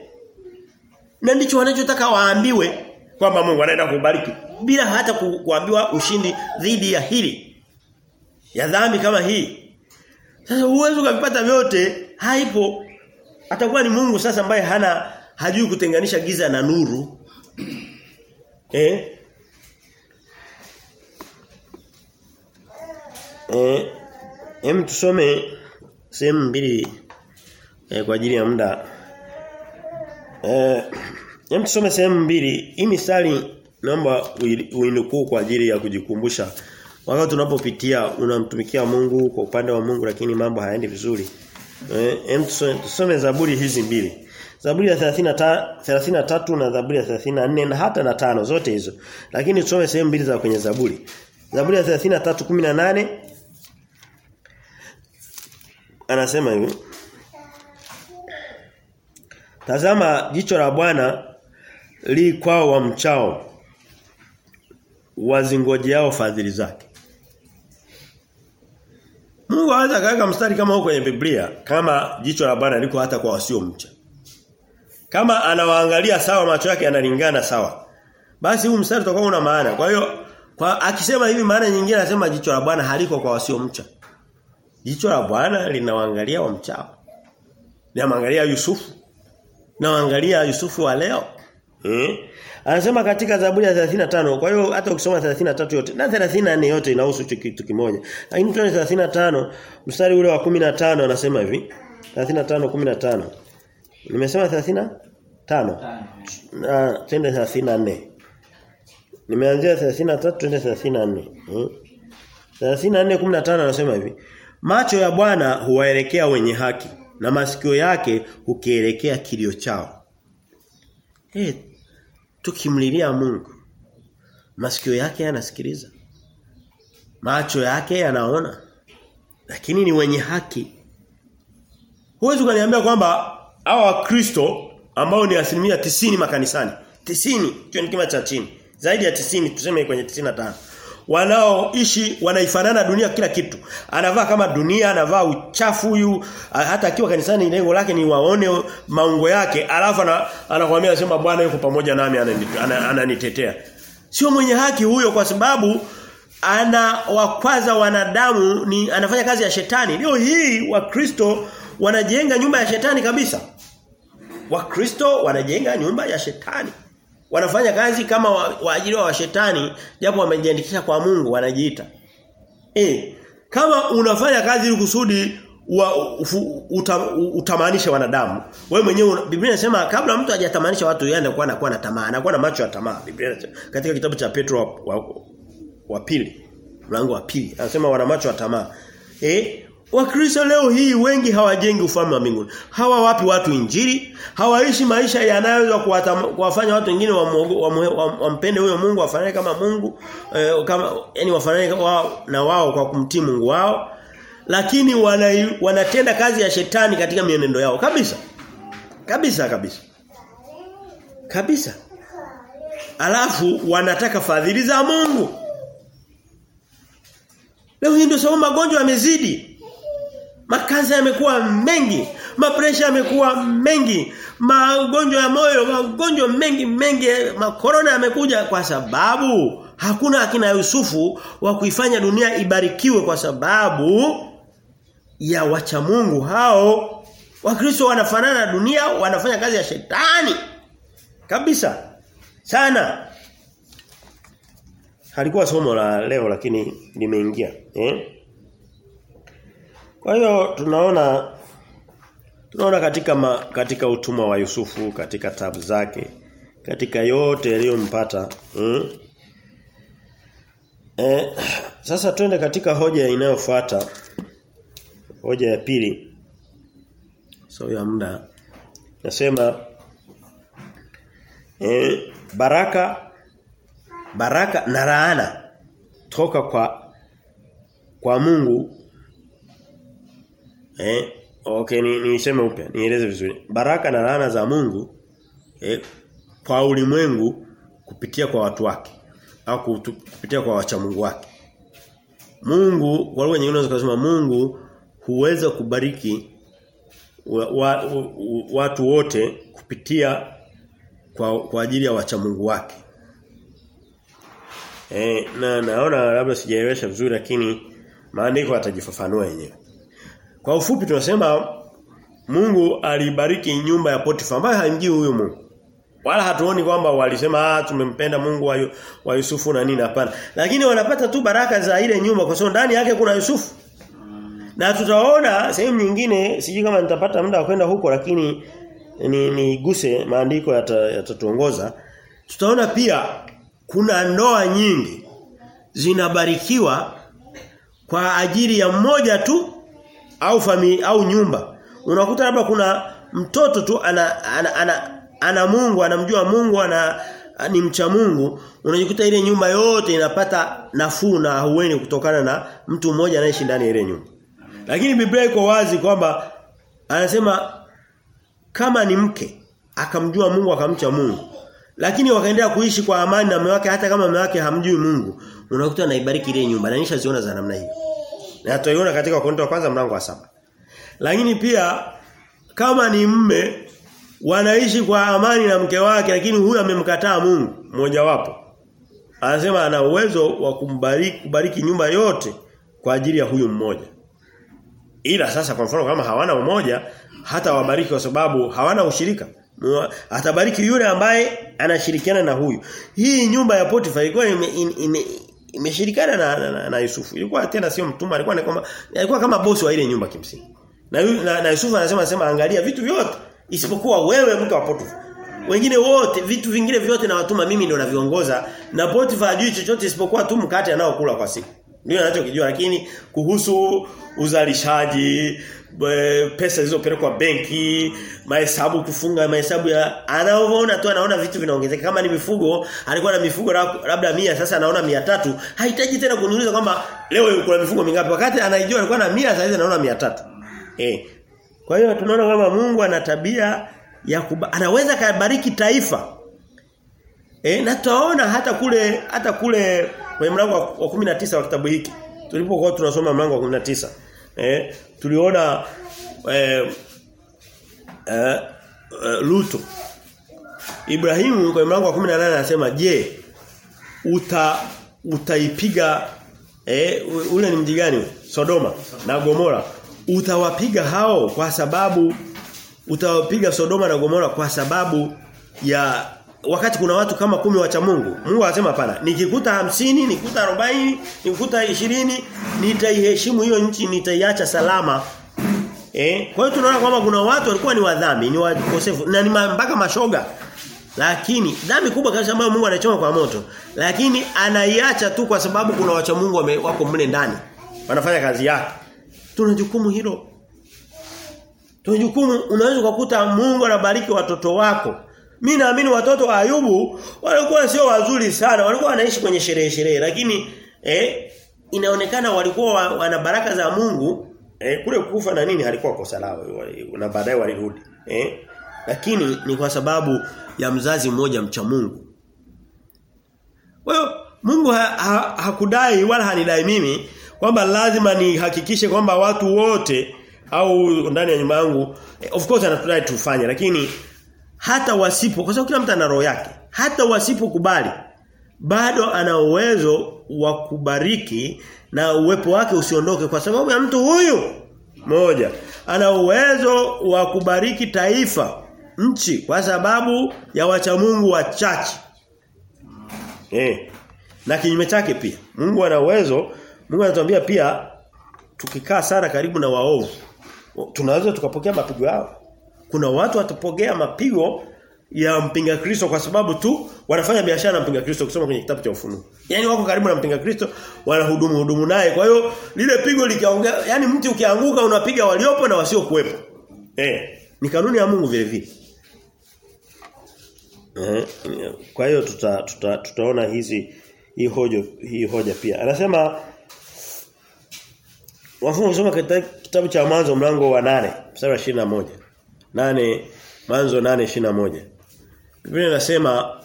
Na ndicho wanachotaka waambiwe kwamba Mungu anaenda kubariki bila hata kuambiwa ushindi dhidi ya hili ya dhambi kama hii. Sasa uwezo ukavipata vyote haipo. Atakuwa ni Mungu sasa ambaye hana hajui kutenganisha giza na nuru. Eh? Eh, hem tusome sehemu mbili eh, kwa ajili ya muda. Eh, hem tusome sehemu mbili. Hii misali naomba uinukuu kwa ajili ya kujikumbusha. Wakati tunapopitia unamtumikia Mungu kwa upande wa Mungu lakini mambo hayaendi vizuri. Eh, hem tusome Zaburi hizi mbili. Zaburi ya 33 33 na Zaburi ya 34 na hata na tano zote hizo. Lakini tusome sehemu mbili za kwenye Zaburi. Zaburi ya 33:18 anasema hivi. Tazama jicho la Bwana li kwao wa mchao wazingojeao fadhili zake. Mungu anaweza kaweka mstari kama huko kwenye Biblia kama jicho la Bwana liko hata kwa wasio mcha. Kama anawaangalia sawa macho yake yanalingana sawa. Basi huu mstari utakuwa una maana. Kwa hiyo kwa akisema hivi maana nyingine anasema jicho la Bwana haliko kwa wasio mcha. Jicho la Bwana linawaangalia wamchao. Linamwangalia Yusufu. Linawaangalia Yusufu wa leo. Eh? Anasema katika Zaburi ya 35. Kwa hiyo hata ukisoma 33 yote na 34 yote inahusu kitu kimoja. Lakini tuone 35 mstari ule wa 15 anasema hivi. 35 15. Nimesema 35? Na twende 34. Nimeanzia 33 twende 34. Hmm? 34 15 anasema hivi. Macho ya Bwana huwaelekea wenye haki na masikio yake hukielekea kilio chao. Eh, tukimlilia Mungu. Masikio yake yanasikiliza. Macho yake yanaona. Lakini ni wenye haki. Huwezi kuniambia kwamba hawa wakristo ambao ni asilimia tisini makanisani. Tisini, hicho ni kima cha chini. Zaidi ya tisini tuseme kwenye 95 wanaoishi wanaifanana dunia kila kitu. Anavaa kama dunia, anavaa uchafu huyu, hata akiwa kanisani lengo lake ni waone maungo yake, alafu anakuambia anasema Bwana yuko pamoja nami ananitetea. Sio mwenye haki huyo kwa sababu ana wakwaza wanadamu ni anafanya kazi ya shetani. Leo hii wakristo wanajenga nyumba ya shetani kabisa. Wakristo wanajenga nyumba ya shetani. Wanafanya kazi kama waajiriwa wa, wa shetani japo wamejiandikisha kwa Mungu wanajiita. Eh, kama unafanya kazi ili kusudi wa, uta, utamanisha wanadamu. Wewe mwenyewe Biblia inasema kabla mtu hajatamanisha watu yeye anakuwa anakuwa na tamaa, anakuwa na macho ya tamaa. Biblia katika kitabu cha Petro wa, wa, wa pili mlango wa pili. Anasema wana macho ya tamaa. Eh? Wakristo leo hii wengi hawajengi ufalme wa mbinguni. Hawa wapi watu injili? Hawaishi maisha yanayoweza kuwafanya watu wengine wampende huyo Mungu wafanane kama Mungu eh, kama yani wafanane wao na wao kwa kumtii Mungu wao. Lakini wana, wanatenda kazi ya shetani katika mienendo yao kabisa. Kabisa kabisa. Kabisa. Alafu wanataka fadhili za Mungu. Leo hii ndio sababu magonjwa yamezidi. Makansa yamekuwa mengi, mapresha yamekuwa mengi, magonjwa ya moyo, magonjwa mengi mengi, makorona yamekuja kwa sababu hakuna akina Yusufu wa kuifanya dunia ibarikiwe kwa sababu ya wacha Mungu hao. Wakristo wanafanana na dunia, wanafanya kazi ya shetani. Kabisa. Sana. Halikuwa somo la leo lakini limeingia, eh? Kwa hiyo tunaona tunaona katika ma, katika utumwa wa Yusufu, katika tabu zake, katika yote yaliyompata, hmm? Eh, sasa twende katika hoja inayofuata. Hoja ya pili. So ya muda. Nasema eh, baraka baraka na laana toka kwa kwa Mungu Eh, okay ni niseme upya, nieleze vizuri. Baraka na laana za Mungu eh, kwa ulimwengu kupitia kwa watu wake au kupitia kwa wacha Mungu wake. Mungu kwa lugha nyingine unaweza kusema Mungu huweza kubariki wa, wa, wa, watu wote kupitia kwa kwa ajili ya wacha Mungu wake. Eh, na naona labda sijaelewesha vizuri lakini maandiko atajifafanua yenyewe. Kwa ufupi tunasema Mungu alibariki nyumba ya Potifa ambaye haimjui huyo Mungu. Wala hatuoni kwamba walisema ah tumempenda Mungu wa, wa Yusufu na nini hapana. Lakini wanapata tu baraka za ile nyumba kwa sababu ndani yake kuna Yusufu. Na tutaona sehemu nyingine sijui kama nitapata muda wa kwenda huko lakini ni niguse maandiko yatatuongoza. Yata tutaona pia kuna ndoa nyingi zinabarikiwa kwa ajili ya mmoja tu au fami au nyumba. Unakuta labda kuna mtoto tu ana ana, ana, ana Mungu, anamjua Mungu, ana ni mcha Mungu, unajikuta ile nyumba yote inapata nafuu na ahueni kutokana na mtu mmoja anaishi ndani ile nyumba. Lakini Biblia iko wazi kwamba anasema kama ni mke akamjua Mungu akamcha Mungu lakini wakaendelea kuishi kwa amani na mume wake hata kama mume wake hamjui Mungu unakuta anaibariki ile nyumba na nishaziona za namna hiyo na tutaiona katika Wakorintho wa kwanza mlango wa saba. Lakini pia kama ni mme wanaishi kwa amani na mke wake lakini huyu amemkataa Mungu mmoja wapo. Anasema ana uwezo wa kumbariki kubariki nyumba yote kwa ajili ya huyu mmoja. Ila sasa kwa mfano kama hawana umoja hata wabariki kwa sababu hawana ushirika. Atabariki yule ambaye anashirikiana na huyu. Hii nyumba ya Potifa ilikuwa imeshirikiana na, na, na, na Yusufu. Ilikuwa tena sio mtumwa, alikuwa ni kama alikuwa kama bosi wa ile nyumba kimsingi. Na, na, na Yusufu anasema anasema angalia vitu vyote isipokuwa wewe mke wa Potifa. Wengine wote vitu vingine vyote na watuma mimi ndio naviongoza na Potifa hajui chochote isipokuwa tu mkate anaokula kwa siku. Ndio anachokijua lakini kuhusu uzalishaji pesa zilizopelekwa benki, mahesabu kufunga mahesabu ya anaoona tu anaona vitu vinaongezeka. Kama ni mifugo, alikuwa na mifugo labda mia sasa anaona mia tatu. Hahitaji tena kuniuliza kwamba leo kuna mifugo mingapi? Wakati anaijua alikuwa na mia sasa anaona mia tatu. Eh. Kwa hiyo tunaona kwamba Mungu ana tabia ya kuba, anaweza kubariki taifa. Eh, na tutaona hata kule hata kule kwenye mlango wa 19 wa kitabu hiki. Tulipokuwa tunasoma mlango wa 19 eh tuliona eh, eh, eh Luto Ibrahimu kwa mlango wa 18 anasema je uta utaipiga eh ule ni mji gani Sodoma na Gomora. Utawapiga hao kwa sababu utawapiga Sodoma na Gomora kwa sababu ya wakati kuna watu kama kumi wacha Mungu. Mungu anasema hapana. Nikikuta hamsini nikikuta 40, nikikuta 20, nitaiheshimu hiyo nchi, nitaiacha salama. Eh? Kwa hiyo tunaona kwamba kuna watu walikuwa ni wadhambi, ni wakosefu na ni mpaka mashoga. Lakini dhambi kubwa kabisa ambayo Mungu anachoma kwa moto, lakini anaiacha tu kwa sababu kuna wacha Mungu wame, wako mle ndani. Wanafanya kazi yake. Tuna jukumu hilo. Tuna jukumu unaweza kukuta Mungu anabariki watoto wako. Mimi naamini watoto wa Ayubu walikuwa sio wazuri sana, walikuwa wanaishi kwenye sherehe sherehe. Lakini eh inaonekana walikuwa wa, wana baraka za Mungu eh, kule kufa na nini halikuwa kosa lao na baadaye walirudi eh. Lakini ni kwa sababu ya mzazi mmoja mcha Mungu. Kwa hiyo Mungu ha, ha, hakudai wala hanidai mimi kwamba lazima nihakikishe kwamba watu wote au ndani ya nyumba yangu of course anatudai tufanye lakini hata wasipo kwa sababu kila mtu ana roho yake hata wasipokubali bado ana uwezo wa kubariki na uwepo wake usiondoke kwa sababu ya mtu huyu moja ana uwezo wa kubariki taifa nchi kwa sababu ya wacha Mungu wachache. Eh na kinyume chake pia Mungu ana uwezo Mungu anatuambia pia tukikaa sana karibu na waovu tunaweza tukapokea mapigo yao kuna watu watapogea mapigo ya mpinga Kristo kwa sababu tu wanafanya biashara na mpinga Kristo kusoma kwenye kitabu cha ufunuo. Yaani wako karibu na mpinga Kristo wanahudumu hudumu naye. Kwa hiyo lile pigo likiongea yani mti ukianguka unapiga waliopo na wasio kuwepo. Eh, ni kanuni ya Mungu vile vile. Eh, kwa hiyo tuta, tuta, tutaona hizi hii hoja hii hoja pia. Anasema Wafungu kusoma kitabu cha mwanzo mlango wa nane mstari wa 21. Nane Mwanzo 8:21. Biblia inasema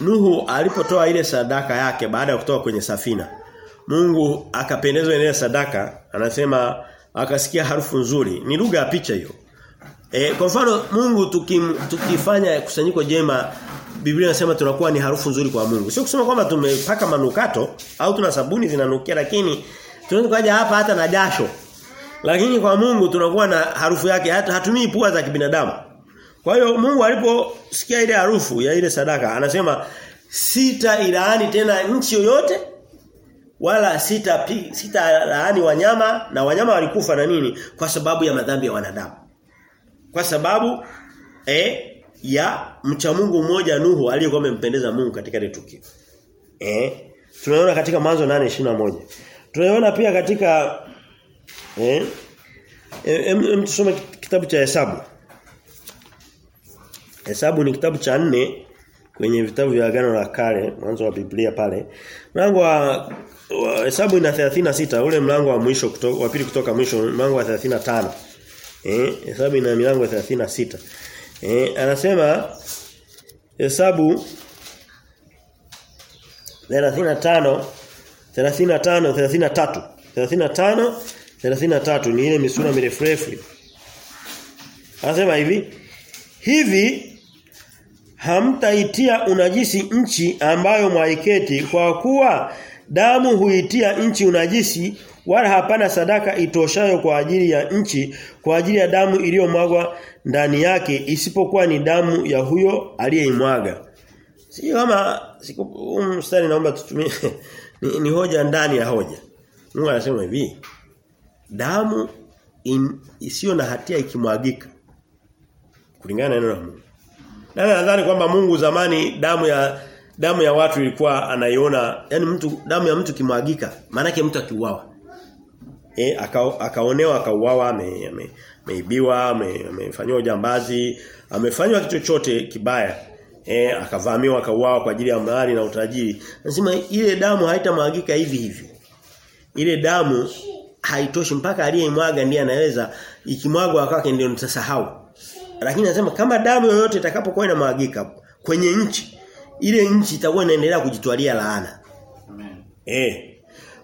Nuhu alipotoa ile sadaka yake baada ya kutoka kwenye safina. Mungu akapendezwa ile sadaka, anasema akasikia harufu nzuri. Ni lugha ya picha hiyo. E, kwa mfano Mungu tukim, tukifanya kusanyiko jema Biblia inasema tunakuwa ni harufu nzuri kwa Mungu. Sio kusema kwamba tumepaka manukato au tuna sabuni zinanukia lakini tunaweza kuja hapa hata na jasho. Lakini kwa Mungu tunakuwa na harufu yake hata hatumii pua za kibinadamu. Kwa hiyo Mungu aliposikia ile harufu ya ile sadaka anasema sita ilaani tena nchi yoyote wala sita sita laani wanyama na wanyama walikufa na nini kwa sababu ya madhambi ya wanadamu. Kwa sababu eh ya mcha Mungu mmoja Nuhu aliyekuwa amempendeza Mungu katika ile tukio. Eh tunaona katika Mwanzo 8:21. Tunaona pia katika eh em tusome kitabu cha Hesabu. Hesabu ni kitabu cha nne kwenye vitabu vya agano la kale, mwanzo wa Biblia pale. Mlango wa, wa Hesabu ina 36, ule mlango wa mwisho kutoka wa pili kutoka mwisho, mlango wa 35. Eh, Hesabu ina milango ya 36. Eh, anasema Hesabu 35 35 33 35 33 ni ile misura mirefu refu. Anasema hivi hivi hamtaitia unajisi nchi ambayo mwaiketi kwa kuwa damu huitia nchi unajisi wala hapana sadaka itoshayo kwa ajili ya nchi kwa ajili ya damu iliyomwagwa ndani yake isipokuwa ni damu ya huyo aliyeimwaga. Si kama mstari naomba tutumie [LAUGHS] ni, ni hoja ndani ya hoja. Mungu anasema hivi damu isiyo na hatia ikimwagika kulingana na neno la Mungu. Na nadhani kwamba Mungu zamani damu ya damu ya watu ilikuwa anaiona yani mtu damu ya mtu kimwagika maana yake mtu akiuawa. Eh aka, akaonewa akauawa ameibiwa ame, amefanywa ujambazi amefanywa kitu chochote kibaya eh akavamiwa akauawa kwa ajili ya mali na utajiri. Nasema ile damu haitamwagika hivi hivi. Ile damu haitoshi mpaka aliyemwaga ndiye anaweza ikimwagwa kwake ndio nitasahau. Lakini anasema kama damu yoyote itakapokuwa inamwagika kwenye nchi ile nchi itakuwa inaendelea kujitwalia laana. Amen. Eh.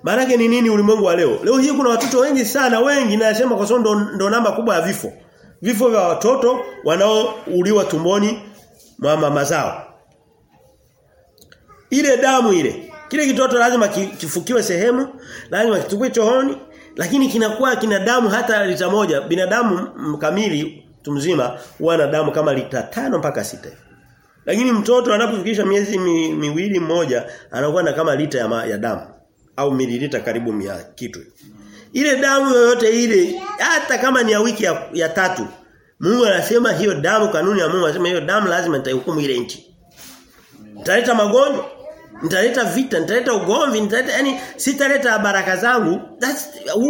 Maana ni nini ulimwengu wa leo? Leo hii kuna watoto wengi sana wengi nasema kwa sababu ndo, ndo namba kubwa ya vifo. Vifo vya watoto wanaouliwa tumboni mwa mama zao. Ile damu ile kile kitoto lazima kifukiwe sehemu, lazima kitukwe chooni, lakini kinakuwa kina damu hata lita moja. Binadamu kamili tumzima huwa na damu kama lita tano mpaka sita. Lakini mtoto anapofikisha miezi mi, miwili mmoja anakuwa na kama lita ya, ma, ya damu au mililita karibu mia kitu. Ile damu yoyote ile hata kama ni ya wiki ya, ya tatu Mungu anasema hiyo damu kanuni ya Mungu anasema hiyo damu lazima nitaihukumu ile nchi. Italeta magonjwa, nitaleta vita, nitaleta ugomvi, nitaleta yani sitaleta baraka zangu.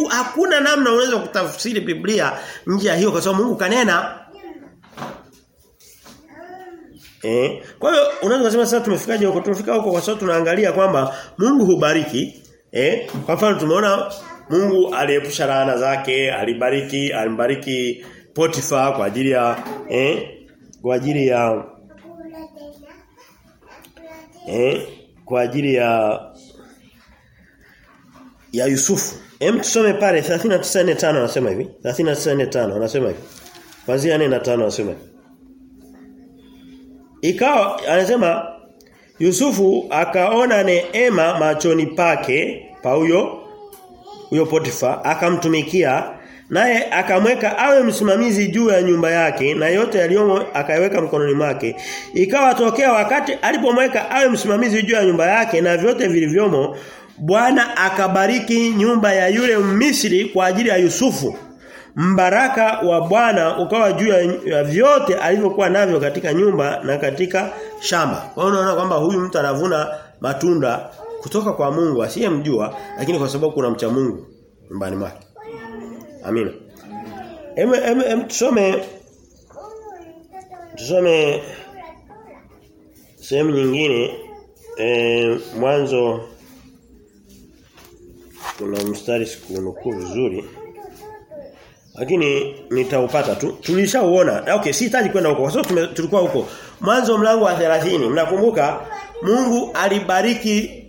Hakuna namna unaweza kutafsiri Biblia nje ya hiyo kwa sababu Mungu kanena. Eh, kwa hiyo unaweza kusema sasa tumefikaje huko? Tumefika huko kwa sababu tunaangalia kwamba Mungu hubariki. Eh, kwa mfano tumeona Mungu aliepusha laana zake, alibariki, alimbariki Potifa kwa ajili ya eh kwa ajili ya eh kwa ajili ya ya Yusufu. Hem tusome pale 39:5 anasema hivi. 39:5 anasema hivi. Kuanzia 4 na 5 anasema hivi. Anasema Yusufu akaona neema machoni pake pa huyo huyo Potifa akamtumikia naye akamweka awe msimamizi juu ya nyumba yake na yote yaliyomo akaiweka mkononi mwake ikawa tokea wakati alipomweka awe msimamizi juu ya nyumba yake na vyote vilivyomo Bwana akabariki nyumba ya yule Misri kwa ajili ya Yusufu mbaraka wa Bwana ukawa juu ya vyote alivyokuwa navyo katika nyumba na katika shamba. Kwa hiyo unaona kwamba huyu mtu anavuna matunda kutoka kwa Mungu asiyemjua lakini kwa sababu kuna mcha Mungu nyumbani mwake. Amina. Em em, em tusome tusome sehemu nyingine e, mwanzo kuna mstari sikunukuu vizuri lakini nitaupata tu. Tulishauona. Okay, sihitaji kwenda huko kwa sababu tulikuwa huko. Mwanzo mlango wa 30. Mnakumbuka Mungu alibariki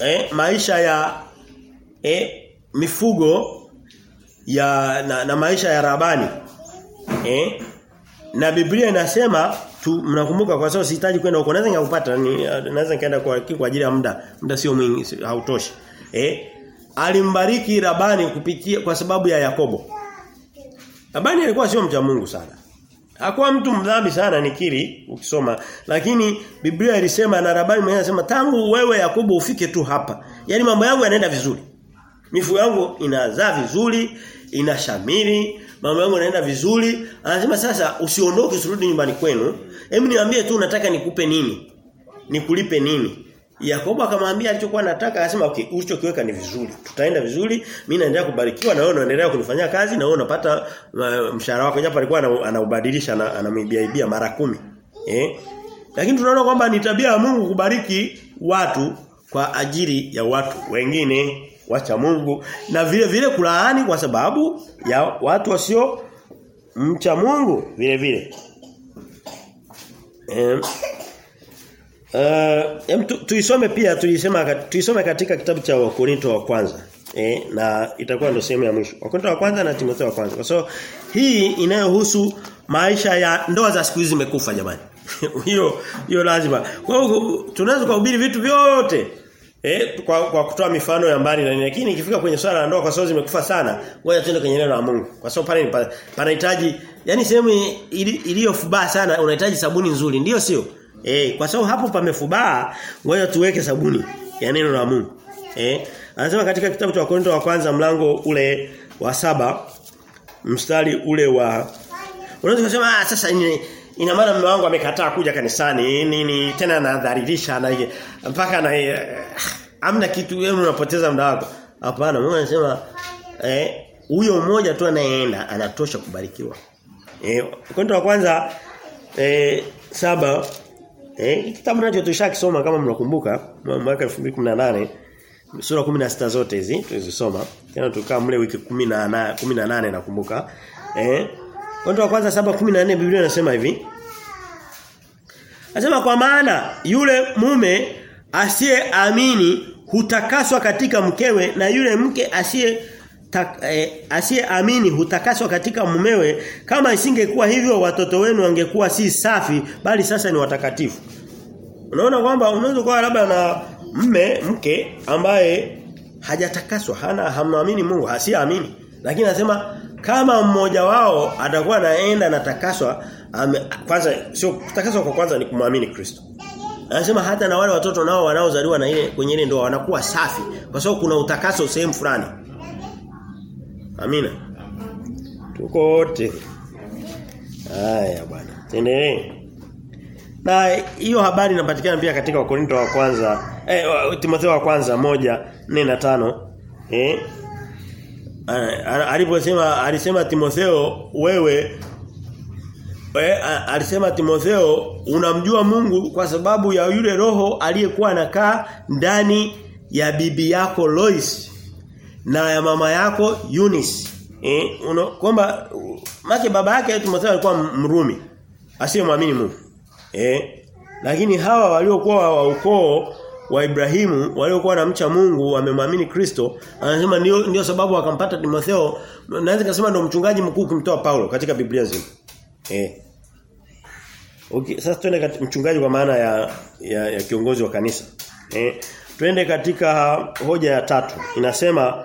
eh, maisha ya eh, mifugo ya na, na maisha ya Rabani. Eh? Na Biblia inasema tu mnakumbuka kwa sababu sihitaji kwenda huko. Naweza nikakupata naweza nikaenda kwa kwa ajili ya muda. Muda sio mwingi hautoshi. Eh? alimbariki Rabani kupitia kwa sababu ya Yakobo. Labani alikuwa sio mcha Mungu sana. Hakuwa mtu mdhambi sana nikiri ukisoma lakini Biblia ilisema na Labani mwenyewe anasema tangu wewe Yakobo ufike tu hapa. yani mambo yangu yanaenda vizuri. Mifugo yangu inazaa vizuri, inashamiri, mambo yangu yanaenda vizuri. Anasema sasa usiondoke usirudi nyumbani kwenu. Hebu niambie tu unataka nikupe nini? Nikulipe nini? Yakobo akamwambia alichokuwa anataka akasema okay ulichokiweka ni vizuri. Tutaenda vizuri. Mimi naendelea kubarikiwa na wewe unaendelea kunifanyia kazi na wewe unapata uh, mshahara wako japo alikuwa anaubadilisha na anamibiaibia mara kumi. Eh? Lakini tunaona kwamba ni tabia ya Mungu kubariki watu kwa ajili ya watu wengine wacha Mungu na vile vile kulaani kwa sababu ya watu wasio mcha Mungu vile vile. Eh Uh, tu, tuisome pia tulisema tuisome katika kitabu cha Wakorinto wa kwanza. Eh, na itakuwa ndio sehemu ya mwisho. Wakorinto wa kwanza na Timotheo wa kwanza. Kwa so hii inayohusu maisha ya ndoa za siku hizi zimekufa jamani. [LAUGHS] hiyo hiyo lazima. Kwa hiyo tunaweza kuhubiri vitu vyote. Eh, kwa, kwa kutoa mifano ya mbali na nini lakini ikifika kwenye swala la ndoa kwa sababu zimekufa sana, ngoja tuende kwenye neno la Mungu. Kwa sababu pale panahitaji yani sehemu iliyofubaa sana unahitaji sabuni nzuri, ndio sio? Eh, kwa sababu hapo pamefubaa, ngoja tuweke sabuni ya neno la Mungu. Eh, anasema katika kitabu cha Wakorintho wa kwanza mlango ule wa saba mstari ule wa Unaweza kusema ah sasa ini, ina maana mume wangu amekataa kuja kanisani nini tena anadhalilisha na mpaka na amna kitu wewe unapoteza muda wako. Hapana, Mungu anasema eh huyo mmoja tu anayeenda anatosha kubarikiwa. Eh, Wakorintho wa kwanza eh saba Eh, kitabu nacho tushakisoma kama mnakumbuka mwaka 2018 sura 16 zote hizi tulizisoma. Tena tukaa mle wiki 18 18 nakumbuka. Eh? Kondo wa kwanza 7:14 Biblia inasema hivi. Anasema kwa maana yule mume asiyeamini hutakaswa katika mkewe na yule mke asiye eh, asiyeamini hutakaswa katika mumewe. Kama isingekuwa hivyo watoto wenu wangekuwa si safi bali sasa ni watakatifu. Unaona kwamba unaweza kuwa labda na mme mke ambaye hajatakaswa hana hamwamini Mungu hasiamini lakini anasema kama mmoja wao atakuwa anaenda na takaswa kwanza sio kutakaswa kwa kwanza ni kumwamini Kristo Anasema hata na wale watoto nao wanaozaliwa na ile kwenye ile ndoa wanakuwa safi kwa sababu kuna utakaso sehemu fulani. Amina. Tuko wote. Haya bwana. Tendelee. Na hiyo habari inapatikana pia katika Wakorinto wa kwanza eh Timotheo wa kwanza moja nne na tano eh aliposema alisema Timotheo wewe we, alisema Timotheo unamjua Mungu kwa sababu ya yule roho aliyekuwa anakaa ndani ya bibi yako Lois na ya mama yako Eunice. Eh kwamba make baba yake Timotheo alikuwa Mrumi asiyemwamini Mungu. Eh lakini hawa waliokuwa wa ukoo wa Ibrahimu waliokuwa wanamcha Mungu wamemwamini Kristo anasema ndio ndio sababu akampata Timotheo naweza kusema ndio mchungaji mkuu kumtoa Paulo katika Biblia nzima eh Okay, sasa twende mchungaji kwa maana ya, ya ya kiongozi wa kanisa. Eh, twende katika hoja ya tatu. Inasema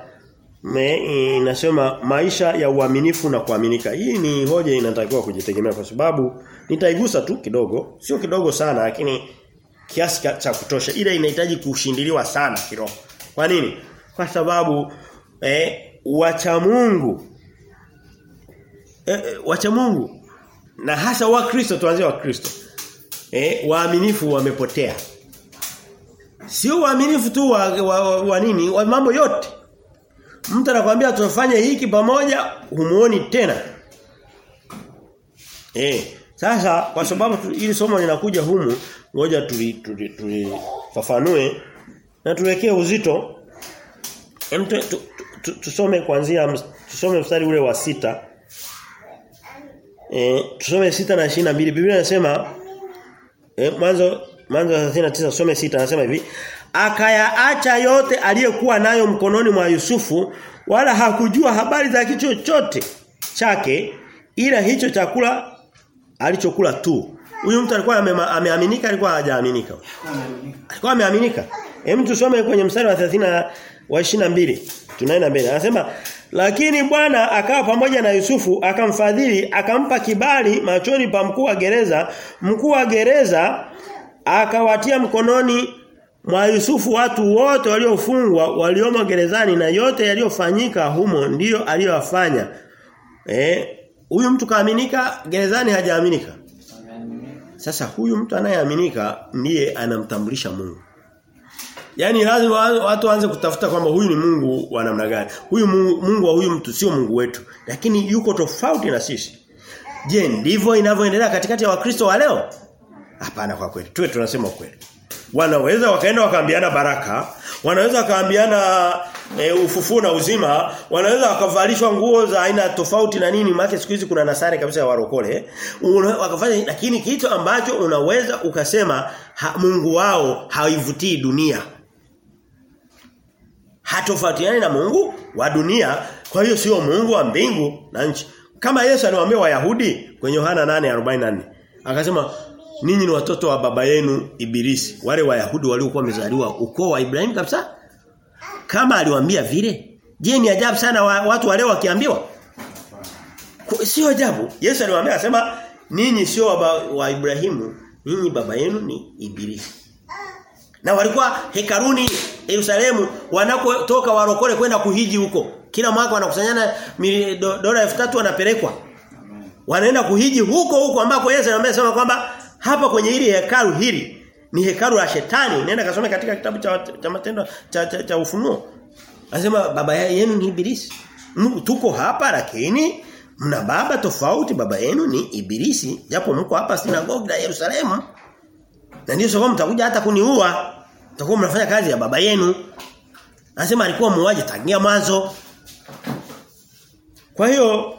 me, inasema maisha ya uaminifu na kuaminika. Hii ni hoja inatakiwa kujitegemea kwa sababu nitaigusa tu kidogo, sio kidogo sana lakini kiasi cha- kutosha. ila inahitaji kushindiliwa sana kiroho. Kwa nini? Kwa sababu eh wacha Mungu eh, eh, wacha Mungu na hasa wa Kristo tuanze wa Kristo. Eh waaminifu wamepotea. Sio waaminifu tu wa, wa, wa, wa nini? Wa mambo yote. Mtu anakuambia tufanye hiki pamoja humuoni tena. Eh sasa kwa sababu hili ili somo linakuja humu ngoja tulifafanue tuli, tuli na tuwekee uzito. Hem tu- tu- tu- tusome kuanzia tusome mstari ule wa sita e, tusome sita na 22 Biblia inasema e, mwanzo mwanzo 39 tusome sita anasema hivi akayaacha yote aliyekuwa nayo mkononi mwa Yusufu wala hakujua habari za kitu chochote chake ila hicho chakula alichokula tu. Huyu mtu alikuwa ameaminika alikuwa hajaaminika. Alikuwa ameaminika. Hem tusome kwenye mstari wa 30 wa 22. Tunaenda mbele. Anasema lakini Bwana akawa pamoja na Yusufu akamfadhili akampa kibali machoni pa mkuu wa gereza mkuu wa gereza akawatia mkononi mwa Yusufu watu wote waliofungwa waliomo gerezani na yote yaliyofanyika humo ndiyo aliyowafanya eh huyu mtu kaaminika gerezani hajaaminika sasa huyu mtu anayeaminika ndiye anamtambulisha Mungu. Yaani lazima watu waanze kutafuta kwamba huyu ni Mungu wa namna gani. Huyu Mungu, Mungu wa huyu mtu sio Mungu wetu, lakini yuko tofauti na sisi. Je, ndivyo inavyoendelea katikati ya Wakristo wa leo? Hapana kwa kweli. Tuwe tunasema kweli. Wanaweza wakaenda wakaambiana baraka, wanaweza wakaambiana e, ufufuo na uzima, wanaweza wakavalishwa nguo za aina tofauti na nini, maana siku hizi kuna nasare kabisa ya warokole. Wakafanya lakini kitu ambacho unaweza ukasema ha, Mungu wao haivutii dunia. Hatofautiani na Mungu wa dunia, kwa hiyo sio Mungu wa mbingu na nchi. Kama Yesu aliwaambia Wayahudi kwenye Yohana 8:44 akasema ninyi ni watoto wa baba yenu Ibilisi. Wale Wayahudi waliokuwa wamezaliwa ukoo wa Ibrahimu kabisa. Kama aliwaambia vile, je, ni ajabu sana wa, watu wale wakiambiwa? Sio ajabu. Yesu aliwaambia akasema ninyi sio wa, wa Ibrahimu, ninyi baba yenu ni Ibilisi. Na walikuwa hekaruni Yerusalemu wanakotoka warokole kwenda kuhiji huko. Kila mwaka wanakusanyana do- dola 3000 wanapelekwa. Wanaenda kuhiji huko huko ambako Yesu anasema kwamba hapa kwenye hili hekalu hili ni hekalu la shetani. Nenda kasome katika kitabu cha, cha matendo cha, cha, cha ufunuo. Anasema baba yenu ni ibilisi. Tuko hapa lakini mna baba tofauti baba yenu ni ibilisi japo mko hapa sinagogi la Yerusalemu. Na ndio sababu mtakuja hata kuniua. Mtakuwa mnafanya kazi ya baba yenu. Anasema alikuwa muuaji tangia mwanzo. Kwa hiyo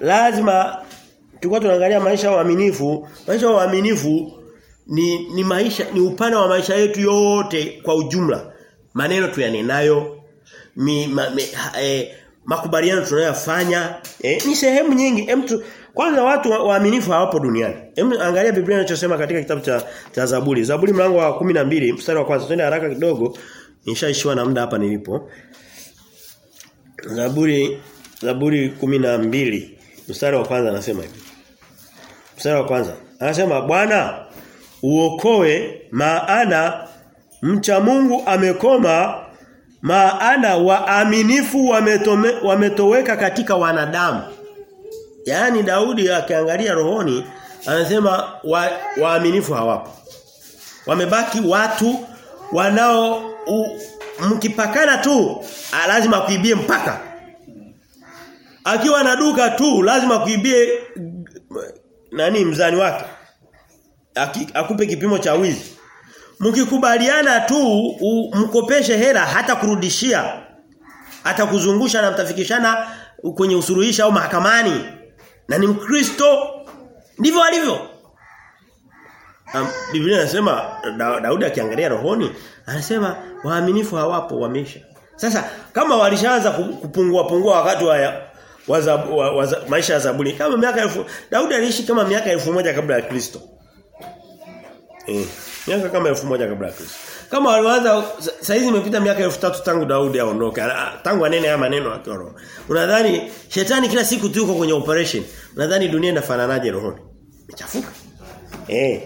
lazima tulikuwa tunaangalia maisha ya uaminifu, maisha ya uaminifu ni ni maisha ni upana wa maisha yetu yote kwa ujumla. Maneno tuyanenayo, mi, ma, me, ha, eh, makubaliano tunayoyafanya, eh, ni sehemu nyingi. Hem tu kwanza watu waaminifu wa- hawapo duniani. Hem angalia Biblia inachosema katika kitabu cha, cha Zaburi. Zaburi mlango wa 12 mstari wa kwanza. Twende haraka kidogo. Nishaishiwa na muda hapa nilipo. Zaburi Zaburi 12 mstari wa kwanza anasema hivi. Mstari wa kwanza. Anasema Bwana uokoe maana mcha Mungu amekoma maana waaminifu wametoweka katika wanadamu. Yaani Daudi akiangalia rohoni anasema wa, waaminifu hawapo. Wamebaki watu wanao u, mkipakana tu lazima kuibie mpaka. Akiwa na duka tu lazima kuibie nani mzani wake. Akupe kipimo cha wizi. Mkikubaliana tu mkopeshe hela hata kurudishia. Hata kuzungusha na mtafikishana kwenye usuluhisho au mahakamani. Na ni Mkristo ndivyo alivyo. Um, Biblia inasema da, Daudi akiangalia rohoni anasema waaminifu hawapo wameisha. Sasa kama walishaanza kupungua pungua wakati wa, wa, maisha ya Zaburi kama miaka elfu Daudi aliishi kama miaka elfu moja kabla ya Kristo. Eh, miaka kama elfu moja kabla ya Kristo. Kama walianza saa hizi imepita miaka elfu tatu tangu Daudi aondoke. Tangu anene haya maneno akiwa roho. Unadhani shetani kila siku tu yuko kwenye operation. Unadhani dunia inafananaje rohoni? Imechafuka. Eh.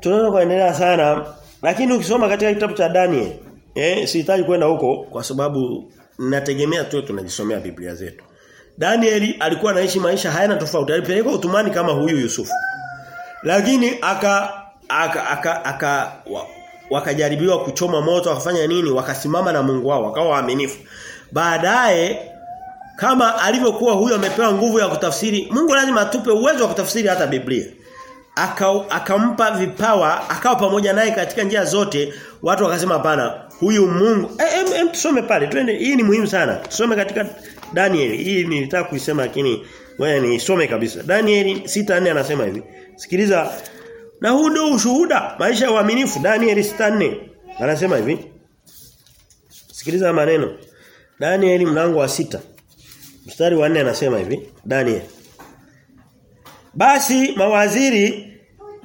Tunaona kuendelea sana lakini ukisoma katika kitabu cha Daniel eh sihitaji kwenda huko kwa sababu ninategemea tu tunajisomea Biblia zetu. Danieli alikuwa anaishi maisha hayana tofauti. Alipelekwa utumani kama huyu Yusufu. Lakini aka aka aka, aka wa, wakajaribiwa kuchoma moto wakafanya nini? Wakasimama na Mungu wao wakawa waaminifu. Baadaye kama alivyokuwa huyo amepewa nguvu ya kutafsiri Mungu lazima atupe uwezo wa kutafsiri hata Biblia. Aka akampa vipawa akawa pamoja naye katika njia zote watu wakasema hapana huyu Mungu. Em, em tusome pale twende. Hii ni muhimu sana. Tusome katika Daniel hii nilitaka kuisema lakini wewe nisome kabisa. Daniel 6:4 anasema hivi sikiliza. Na huu ndio ushuhuda maisha ya uaminifu Daniel 6:4 anasema hivi. Sikiliza maneno. Daniel mlango wa sita. Mstari wa 4 anasema hivi. Daniel. Basi mawaziri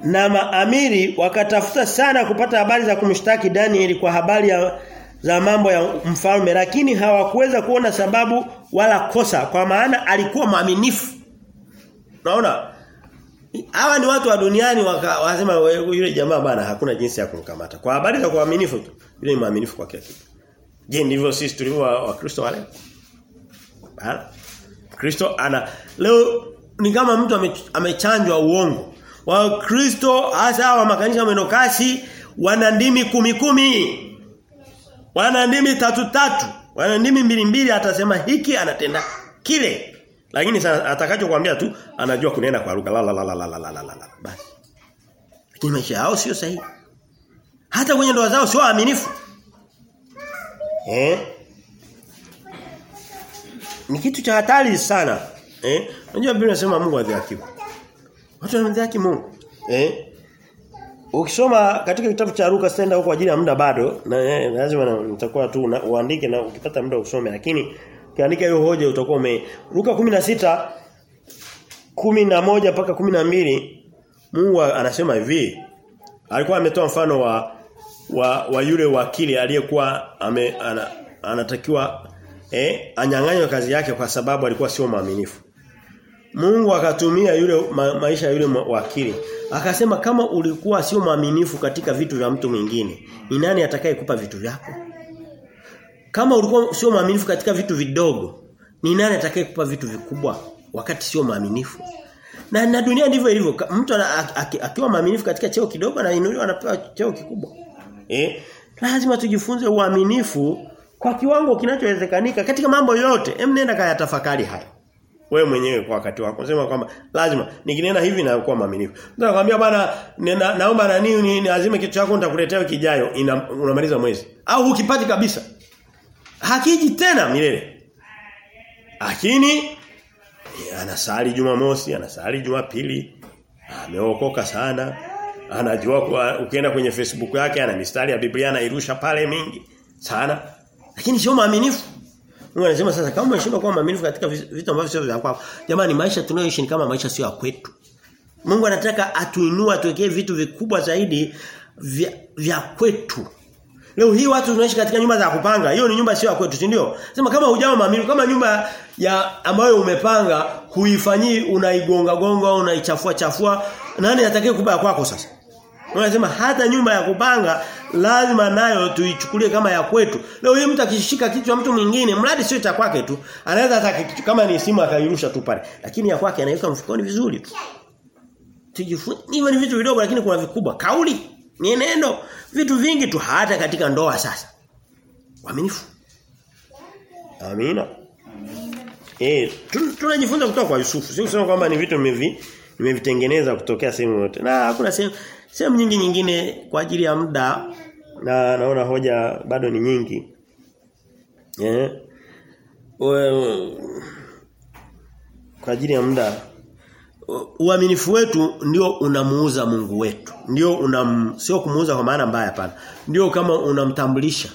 na maamiri wakatafuta sana kupata habari za kumshtaki Danieli kwa habari ya za mambo ya mfalme lakini hawakuweza kuona sababu wala kosa kwa maana alikuwa mwaminifu. Naona hawa ni watu wa duniani wakasema yule jamaa bana hakuna jinsi ya kumkamata. Kwa habari za kuaminifu tu yule ni mwaminifu kwa kila kitu. Je, ndivyo sisi tulivyo wakristo wale? Bana. Kristo ana leo ni kama mtu amechanjwa uongo. Wakristo hasa wa makanisa menokasi wana ndimi kumi kumi. Wana ndimi tatu tatu. Wana ndimi mbili mbili atasema hiki anatenda kile. Lakini atakachokuambia tu anajua kunena kwa lugha la la la la la la la la. Basi. Lakini maisha yao sio sahihi. Hata kwenye ndoa zao sio waaminifu. Eh? Ni kitu cha hatari sana. Eh? Unajua Biblia inasema Mungu adhiaki. Watu wanadhiaki Mungu. Eh? Ukisoma katika kitabu cha Luka sitaenda huko ajili ya muda bado na eh, lazima nitakuwa tu uandike na ukipata muda usome lakini ukiandika hiyo hoja utakuwa ume Luka 16 11 mpaka 12 Mungu anasema hivi alikuwa ametoa mfano wa wa, wa yule wakili aliyekuwa ame ana, anatakiwa eh anyang'anywe kazi yake kwa sababu alikuwa sio mwaminifu. Mungu akatumia yule ma, maisha ya yule wakili. Akasema kama ulikuwa sio mwaminifu katika vitu vya mtu mwingine, ni nani atakayekupa vitu vyako? Kama ulikuwa sio mwaminifu katika vitu vidogo, ni nani atakayekupa vitu vikubwa wakati sio mwaminifu? Na na dunia ndivyo ilivyo. Mtu akiwa mwaminifu katika cheo kidogo anainuliwa anapewa cheo kikubwa. Eh? Lazima tujifunze uaminifu kwa kiwango kinachowezekanika katika mambo yote. Hem nenda kaya tafakari haya. Wewe mwenyewe kwa wakati wako. Sema kwamba lazima nikinena hivi na kuwa mwaminifu. Nakwambia bwana naomba na nini ni, azime kitu chako nitakuletea kijayo unamaliza mwezi. Au hukipati kabisa. Hakiji tena milele. Lakini anasali Jumamosi, anasali Jumapili, ameokoka sana. Anajua kwa ukienda kwenye Facebook yake ana mistari ya Biblia anairusha pale mingi sana. Lakini sio maaminifu. Mungu anasema sasa kama umeshindwa kuwa mwaminifu katika vitu ambavyo sio vya kwako, jamani maisha tunayoishi ni kama maisha sio ya kwetu. Mungu anataka atuinue atuwekee vitu vikubwa zaidi vya, vya kwetu. Leo hii watu tunaishi katika nyumba za kupanga. Hiyo ni nyumba sio ya kwetu, si ndio? Sema kama hujao maamini, kama nyumba ya ambayo umepanga huifanyii unaigonga gonga unaichafua chafua nani atakaye kubaya kwako sasa? Unasema hata nyumba ya kupanga lazima nayo tuichukulie kama ya kwetu. Leo hii mtu akishika kitu cha mtu mwingine, mradi sio cha kwake tu, anaweza hata kama ni simu akairusha tu pale. Lakini ya kwake anaweka mfukoni vizuri tu. Tujifunze. Ni vitu vidogo lakini kuna vikubwa. Kauli, mienendo, vitu vingi tu hata katika ndoa sasa. Waaminifu. Amina. Eh, tunajifunza kutoka kwa Yusufu. Sio kusema kwamba ni vitu mimi nimevitengeneza kutokea sehemu yote. Na hakuna sehemu sehemu nyingi nyingine kwa ajili ya muda na naona hoja bado ni nyingi. Eh. Yeah. Kwa ajili ya muda uaminifu wetu ndio unamuuza Mungu wetu. Ndio unam sio kumuuza kwa maana mbaya hapana. Ndio kama unamtambulisha.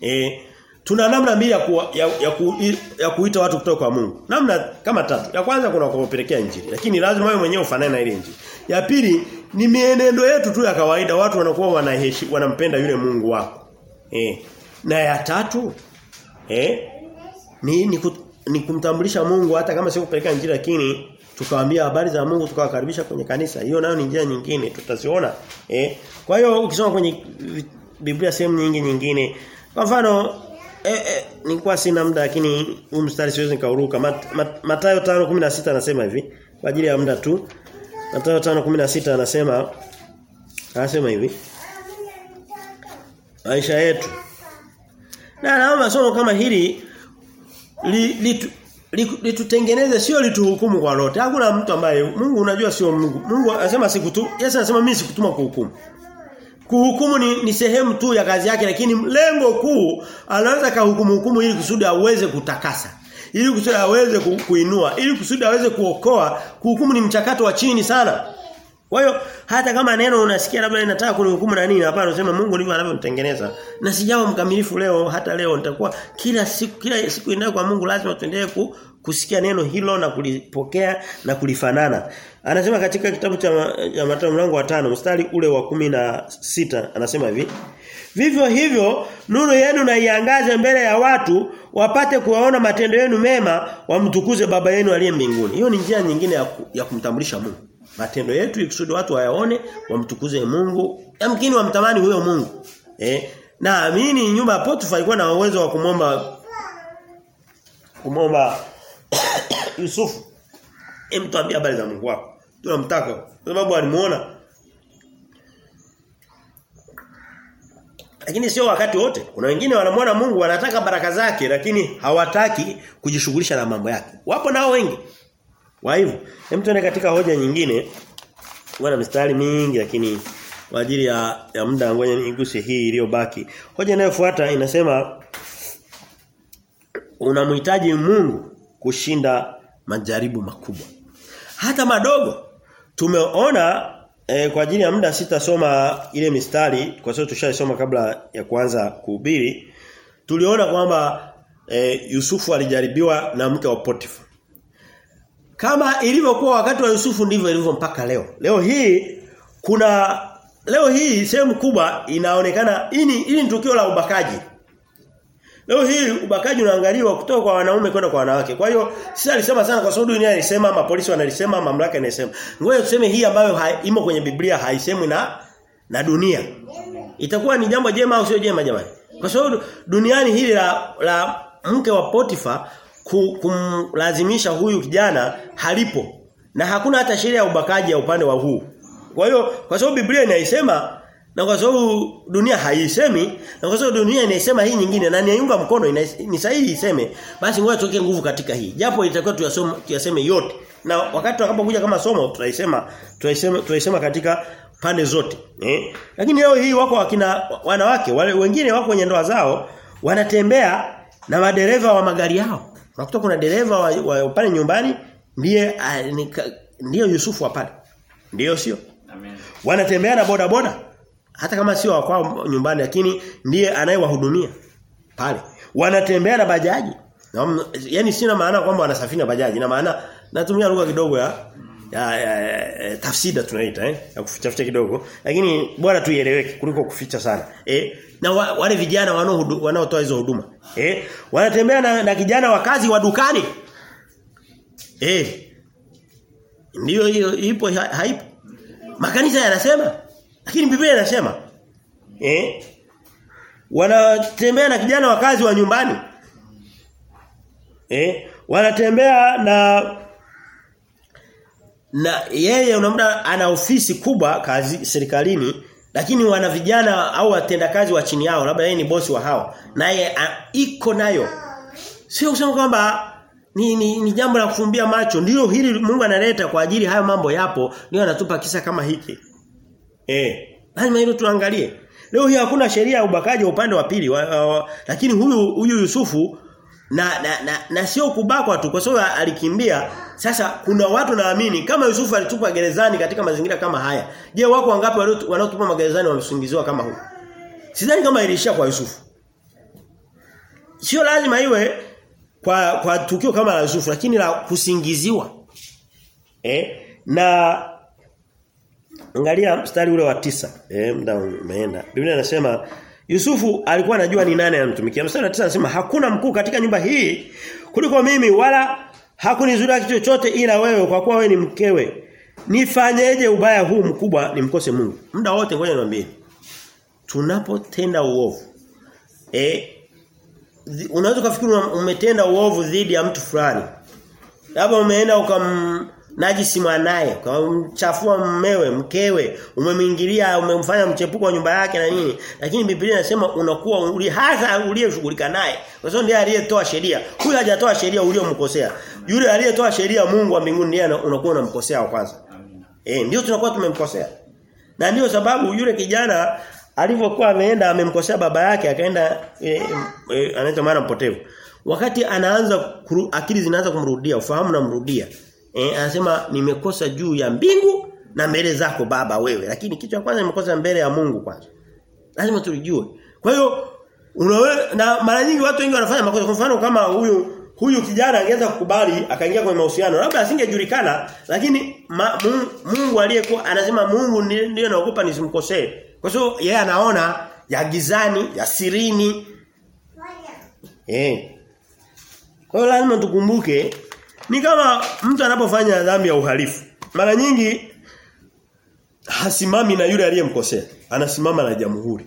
Eh tuna namna mbili ya, ku, ya, ya, ku, ya kuita watu kutoka kwa Mungu. Namna kama tatu. Ya kwanza kuna kuwapelekea injili, lakini lazima wewe mwenyewe ufanane na ile injili. Ya pili ni mienendo yetu tu ya kawaida, watu wanakuwa wanaheshi wanampenda yule Mungu wako. Eh. Na ya tatu eh ni ni, ni kumtambulisha Mungu hata kama sio kupeleka injili lakini tukawaambia habari za Mungu tukawakaribisha kwenye kanisa. Hiyo nayo ni njia nyingine tutaziona. Eh. Kwa hiyo ukisoma kwenye Biblia sehemu nyingi nyingine kwa mfano eh, eh, nilikuwa sina muda lakini huu mstari siwezi nikauruka. Mat, mat, Mathayo 5:16 anasema hivi kwa ajili ya muda tu. Mathayo 5:16 anasema anasema hivi. Maisha yetu. Na naomba somo kama hili li, litutengeneze sio lituhukumu kwa lote. Hakuna mtu ambaye Mungu unajua sio Mungu. Mungu anasema sikutu. Yesu anasema mimi sikutuma kuhukumu. Kuhukumu ni, ni sehemu tu ya kazi yake lakini lengo kuu anaweza kahukumu hukumu ili kusudi aweze kutakasa. Ili kusudi aweze ku, kuinua, ili kusudi aweze kuokoa. Kuhukumu ni mchakato wa chini sana. Kwa hiyo hata kama neno unasikia labda linataka kunihukumu na nini hapana unasema Mungu ndivyo anavyonitengeneza. Na sijawa mkamilifu leo hata leo nitakuwa kila siku kila siku inayo kwa Mungu lazima tuendelee ku, kusikia neno hilo na kulipokea na kulifanana. Anasema katika kitabu cha, cha Mathayo mlango wa tano mstari ule wa kumi na sita anasema hivi Vivyo hivyo nuru yenu na iangaze mbele ya watu wapate kuwaona matendo yenu mema wamtukuze baba yenu aliye mbinguni. Hiyo ni njia nyingine ya, ya kumtambulisha Mungu. Matendo yetu ikusudi watu wayaone wamtukuze Mungu. Yamkini wamtamani huyo Mungu. Eh? naamini nyumba ya Potifa ilikuwa na uwezo wa kumomba kumomba [COUGHS] Yusufu. emtuambie habari za Mungu wako. Tunamtaka kwa sababu alimuona. Lakini sio wakati wote. Kuna wengine wanamwona Mungu wanataka baraka zake lakini hawataki kujishughulisha na mambo yake. Wapo nao wengi. Kwa hivyo, hem tuende katika hoja nyingine. Wana mistari mingi lakini kwa ajili ya, ya muda ngoja niguse hii iliyobaki. Hoja inayofuata inasema unamhitaji Mungu kushinda majaribu makubwa. Hata madogo. Tumeona e, kwa ajili ya muda sitasoma ile mistari kwa sababu tushaisoma kabla ya kuanza kuhubiri. Tuliona kwamba e, Yusufu alijaribiwa na mke wa Potifa. Kama ilivyokuwa wakati wa Yusufu ndivyo ilivyo mpaka leo. Leo hii kuna leo hii sehemu kubwa inaonekana ini hili ni tukio la ubakaji. Leo hii ubakaji unaangaliwa kutoka kwa wanaume kwenda kwa wanawake. Kwa hiyo sisi alisema sana kwa sababu dunia inasema, mapolisi wanalisema, mamlaka inasema. Ngoja tuseme hii ambayo imo kwenye Biblia haisemwi na na dunia. Itakuwa ni jambo jema au sio jema jamani? Kwa sababu duniani hili la, la mke wa Potifa kumlazimisha huyu kijana halipo. Na hakuna hata sheria ya ubakaji ya upande wa huu. Kwa hiyo kwa sababu Biblia inaisema na kwa sababu dunia haisemi na kwa sababu dunia inaisema hii nyingine na niunga mkono ni sahihi iseme basi ngoja tuweke nguvu katika hii japo itakuwa tuyasome tuyaseme yote na wakati tutakapokuja kama somo tutaisema tutaisema tutaisema katika pande zote eh lakini leo hii wako wakina wanawake wale wengine wako kwenye ndoa zao wanatembea na madereva wa magari yao unakuta kuna dereva wa, wa pale nyumbani ndiye ndio Yusufu wa pale. Ndiyo sio? Amen. wanatembea na boda boda hata kama sio kwao nyumbani lakini ndiye anayewahudumia pale. Wanatembea na bajaji. Na, yani sina maana kwamba wanasafiri na bajaji. Na maana natumia lugha kidogo ya ya, ya, ya tafsida tunaita eh ya kuficha kidogo. Lakini bora tuieleweke kuliko kuficha sana. Eh na wa, wale vijana wanaotoa hizo huduma. Eh? Wanatembea na, na kijana wa kazi wa dukani. Eh? Ndio hiyo ipo ha, haipo. Makanisa yanasema Lakini Biblia inasema. Eh? Wanatembea na kijana wa kazi wa nyumbani. Eh? Wanatembea na na yeye unamda ana ofisi kubwa kazi serikalini lakini wana vijana au watendakazi wa chini yao labda yeye ni bosi wa hao naye iko nayo. Sio kusema kwamba ni, ni, ni jambo la kufumbia macho. Ndio hili Mungu analeta kwa ajili hayo mambo yapo ndio anatupa kisa kama hiki. Eh lazima hilo tuangalie. Leo hii hakuna sheria ya ubakaji upande wa pili lakini huyu huyu Yusufu na na, na, na sio kubakwa tu kwa sababu alikimbia. Sasa kuna watu naamini kama Yusufu alitupwa gerezani katika mazingira kama haya je wako wangapi wanaotupwa magerezani wamesungiziwa kama huu? Sidhani kama ilishia kwa Yusufu. Sio lazima iwe kwa kwa tukio kama la Yusufu lakini la kusingiziwa. Eh na angalia mstari ule wa tisa. Eh muda umeenda. Biblia inasema Yusufu alikuwa anajua ni nani anamtumikia. Mstari wa 9 anasema hakuna mkuu katika nyumba hii kuliko mimi wala hakunizuia kitu chochote ila wewe kwa kuwa wewe ni mkewe. Nifanyeje ubaya huu mkubwa nimkose Mungu? Muda wote ngoja niwaambie. Tunapotenda uovu eh unaweza kufikiri umetenda uovu dhidi ya mtu fulani. Labda umeenda ukam najisi mwanae, ukamchafua mmewe, mkewe, umemwingilia, umemfanya mchepuko wa nyumba yake na nini. Lakini Biblia inasema unakuwa uli hasa uliyeshughulika naye. Kwa sababu ndiye aliyetoa sheria. Huyu hajatoa sheria uliyomkosea. Yule aliyetoa sheria Mungu wa mbinguni ndiye unakuwa unamkosea wa kwanza. Eh, ndio tunakuwa tumemkosea. Na ndio sababu yule kijana alivyokuwa ameenda amemkosea baba yake akaenda e, e, anaitwa maana mpotevu. Wakati anaanza akili zinaanza kumrudia, ufahamu namrudia. Eh anasema nimekosa juu ya mbingu na mbele zako baba wewe. Lakini kitu cha kwanza nimekosa mbele ya Mungu kwanza. Lazima tulijue. Kwa hiyo unawe na mara nyingi watu wengi wanafanya makosa. Kwa mfano kama huyu huyu kijana angeweza kukubali akaingia kwenye mahusiano labda asingejulikana lakini ma, Mungu, Mungu aliyekuwa anasema Mungu ndiye naogopa nisimkosee. Kwa sababu yeye anaona ya gizani, ya sirini. Eh. Kwa hiyo lazima tukumbuke ni kama mtu anapofanya dhambi ya uhalifu. Mara nyingi hasimami na yule aliyemkosea. Anasimama na jamhuri.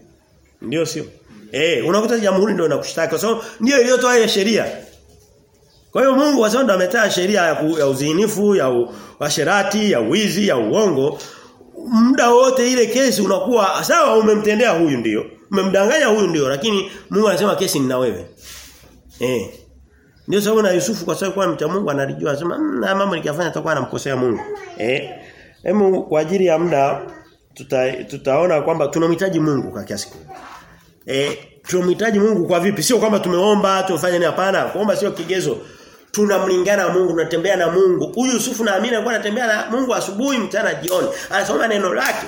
Ndio sio? Eh, unakuta jamhuri ndio inakushtaki kwa sababu ndio iliyotoa ile sheria. Kwa hiyo Mungu kwa sababu ametaa sheria ya, ya uzinifu, ya washerati, ya wizi, ya uongo. Muda wote ile kesi unakuwa sawa umemtendea huyu ndio. Umemdanganya huyu ndio lakini Mungu anasema kesi ni na wewe. Eh. Ndio sababu na Yusufu kwa sababu kwa mcha Mungu analijua anasema na mambo nikiyafanya atakuwa anamkosea Mungu. Eh. Hemu kwa ajili ya muda tuta, tutaona kwamba tunamhitaji Mungu kwa kiasi kikubwa. Eh tunamhitaji Mungu kwa vipi? Sio kwamba tumeomba tufanye nini hapana. Kuomba sio kigezo. Tunamlingana na Mungu, tunatembea na Mungu. Huyu Yusufu naamini alikuwa anatembea na Mungu asubuhi, mchana, jioni. Anasoma neno lake.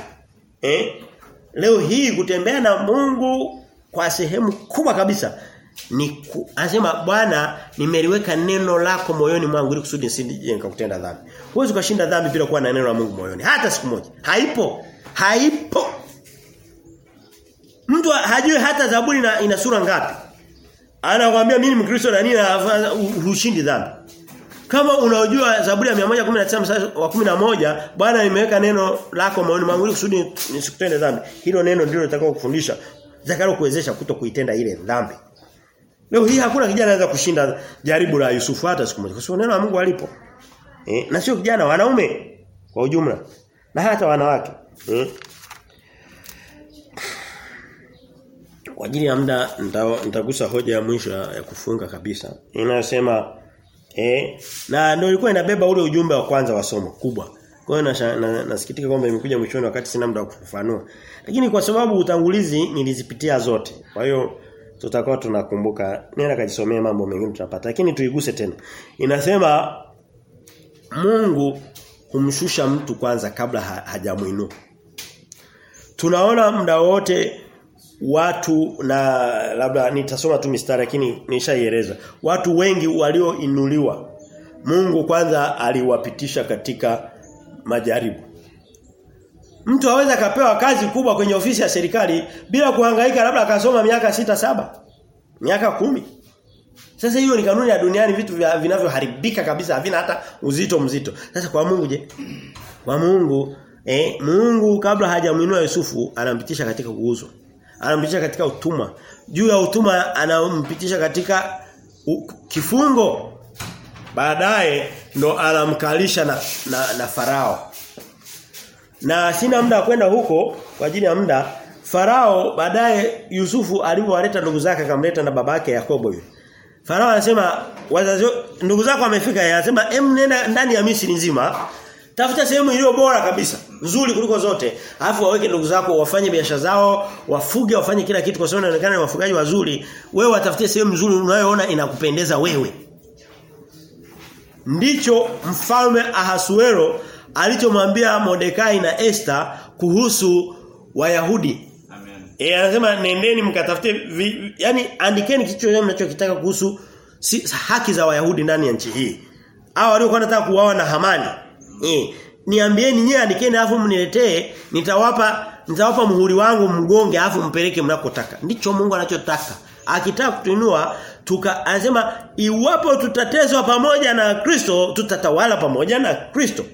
Eh? Leo hii kutembea na Mungu kwa sehemu kubwa kabisa ni anasema Bwana nimeliweka neno lako moyoni mwangu ili kusudi nisije nikakutenda dhambi. Huwezi kushinda dhambi bila kuwa na neno la Mungu moyoni hata siku moja. Haipo. Haipo. Mtu hajui hata Zaburi na ina sura ngapi. Anakuambia mimi ni Mkristo na nini hushindi dhambi. Kama unaojua Zaburi ya 119 wa 11 Bwana nimeweka neno lako moyoni mwangu ili kusudi nisikutende dhambi. Hilo neno ndilo litakalo kufundisha litakalo kuwezesha kuto kuitenda ile dhambi. Leo hii hakuna kijana anaweza kushinda jaribu la Yusufu hata siku moja. Kwa sababu neno la Mungu alipo. Eh, na sio kijana wanaume kwa ujumla. Na hata wanawake. Eh. Kwa ajili ya muda nitagusa hoja ya mwisho ya kufunga kabisa. Inasema eh na ndio ilikuwa inabeba ule ujumbe wa kwanza wa somo kubwa. Kwa hiyo nasikitika na, kwamba imekuja mwishoni wakati sina muda wa kufafanua. Lakini kwa sababu utangulizi nilizipitia zote. Kwa hiyo tutakuwa tunakumbuka. Nenda kajisomea mambo mengine tutapata lakini tuiguse tena. Inasema Mungu humshusha mtu kwanza kabla ha, hajamuinua tunaona muda wote watu na labda nitasoma tu mistari lakini nishaieleza. Watu wengi walioinuliwa Mungu kwanza aliwapitisha katika majaribu Mtu aweza akapewa kazi kubwa kwenye ofisi ya serikali bila kuhangaika labda akasoma miaka sita saba miaka kumi Sasa hiyo ni kanuni ya duniani vitu vinavyoharibika kabisa havina hata uzito mzito. Sasa kwa Mungu je? Kwa Mungu Eh, Mungu kabla hajamuinua Yusufu anampitisha katika kuuzwa. Anampitisha katika utumwa. Juu ya utumwa anampitisha katika kifungo. Baadaye ndo anamkalisha na, na, na farao. Na sina muda kwenda huko kwa ajili ya muda. Farao baadaye Yusufu alipowaleta ndugu zake akamleta na babake Yakobo yule. Farao anasema wazazi ndugu zako wamefika anasema em nenda ndani ya Misri nzima tafuta sehemu iliyo bora kabisa nzuri kuliko zote alafu waweke ndugu zako wafanye biashara zao wafuge wafanye kila kitu kwa sababu inaonekana ni wafugaji wazuri wewe watafutie sehemu nzuri unayoona inakupendeza wewe ndicho mfalme Ahasuero alichomwambia Mordekai na Esther kuhusu Wayahudi Amen. E, anasema nendeni mkatafute vi- yani andikeni kitu chochote mnachokitaka kuhusu si, haki za Wayahudi ndani ya nchi hii. Hao waliokuwa wanataka kuuawa na Hamani. Eh, niambieni nyie andikeni alafu mniletee nitawapa nitawapa muhuri wangu mgonge alafu mpeleke mnakotaka. Ndicho Mungu anachotaka. Akitaka kutuinua tuka anasema iwapo tutatezwa pamoja na Kristo tutatawala pamoja na Kristo.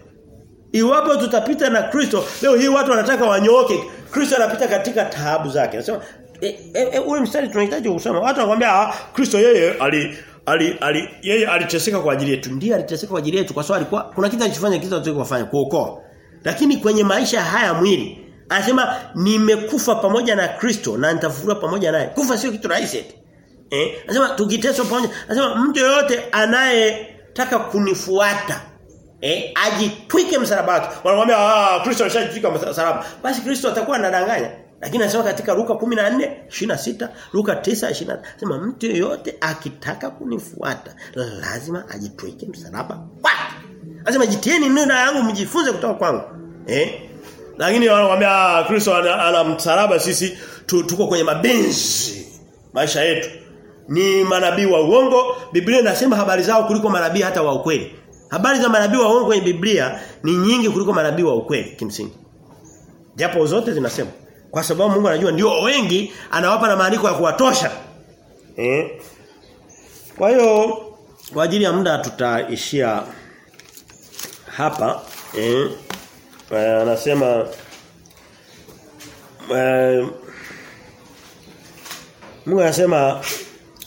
Iwapo tutapita na Kristo, leo hii watu wanataka wanyooke. Kristo anapita katika taabu zake. Anasema eh e, e, ule mstari tunahitaji kusoma. Watu wanakuambia ah Kristo yeye ali ali, ali yeye aliteseka kwa ajili yetu. Ndiye aliteseka kwa ajili yetu kwa sababu alikuwa kuna kitu alichofanya kitu alichofanya kuokoa. Lakini kwenye maisha haya mwili anasema nimekufa pamoja na Kristo na nitafufuliwa pamoja naye. Kufa sio kitu rahisi eti. Eh? Anasema tukiteswa pamoja. Anasema mtu yoyote anayetaka kunifuata eh ajitwike msalaba wake. Wanamwambia ah Kristo alishajitwika msalaba. Basi Kristo atakuwa anadanganya. Lakini anasema katika Luka 14:26, 26, Luka 9, 20. Anasema mtu yeyote akitaka kunifuata lazima ajitwike msalaba wake. Anasema jitieni neno yangu mjifunze kutoka kwangu. Eh? Lakini wanamwambia Kristo ana, ana msalaba sisi tu, tuko kwenye mabenzi maisha yetu. Ni manabii wa uongo, Biblia inasema habari zao kuliko manabii hata wa ukweli. Habari za manabii wa uongo kwenye Biblia ni nyingi kuliko manabii wa ukweli kimsingi. Japo zote zinasema kwa sababu Mungu anajua ndio wengi anawapa na maandiko ya kuwatosha. Eh? Kwa hiyo kwa ajili ya muda tutaishia hapa eh eh, anasema eh, Mungu anasema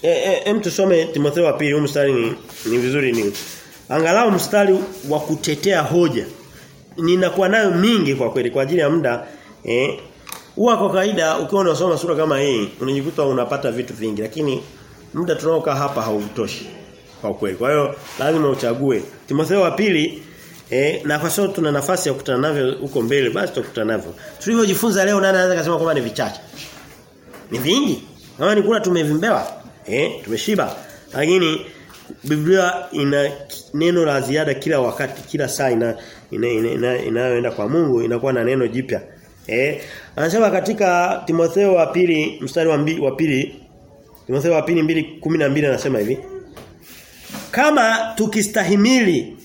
eh, eh, tusome Timotheo wa pili mstari ni, ni vizuri ni angalau mstari wa kutetea hoja. Ninakuwa nayo mingi kwa kweli kwa ajili ya muda eh huwa kwa kawaida ukiwa unasoma sura kama hii unajikuta unapata vitu vingi lakini muda tunaokaa hapa hautoshi kwa kweli. Kwa hiyo lazima uchague. Timotheo wa pili eh na kwa sababu tuna nafasi ya kukutana navyo huko mbele basi tutakutana navyo. Tulivyojifunza leo nani anaweza kusema kwamba ni vichache? Ni vingi. Kama ni kula tumevimbewa eh tumeshiba. Lakini Biblia ina neno la ziada kila wakati kila saa ina inayoenda ina, ina, ina kwa Mungu inakuwa na neno jipya. Eh anasema katika Timotheo wa pili mstari wa mbili, wa pili Timotheo wa pili 2:12 anasema hivi. Kama tukistahimili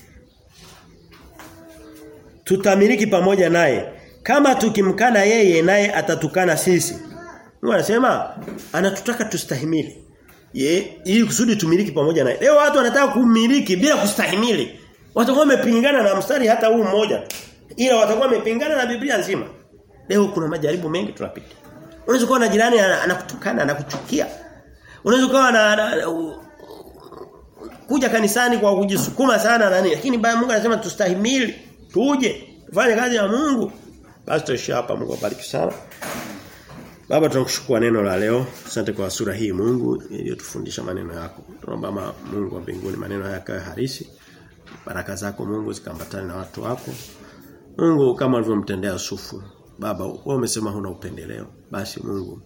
tutamiliki pamoja naye. Kama tukimkana yeye naye atatukana sisi. Mungu anasema anatutaka tustahimili ye ili kusudi tumiliki pamoja naye. Leo watu wanataka kumiliki bila kustahimili. Watakuwa wamepingana na mstari hata huu mmoja. Ila watakuwa wamepingana na Biblia nzima. Leo kuna majaribu mengi tunapita. Unaweza kuwa na jirani anakutukana anakuchukia. Unaweza kuwa na, na, u, kuja kanisani kwa kujisukuma sana na nini. Lakini Mungu anasema tustahimili. Tuje. Tufanye kazi ya Mungu. Pastor shapa Mungu abariki sana Baba tunakushukuru neno la leo. Asante kwa sura hii Mungu iliyotufundisha maneno yako. Tunaomba Mungu wa mbinguni maneno haya yakae halisi. Baraka zako Mungu zikambatane na watu wako. Mungu kama ulivyomtendea Yusufu. Baba, wewe umesema huna upendeleo. Basi Mungu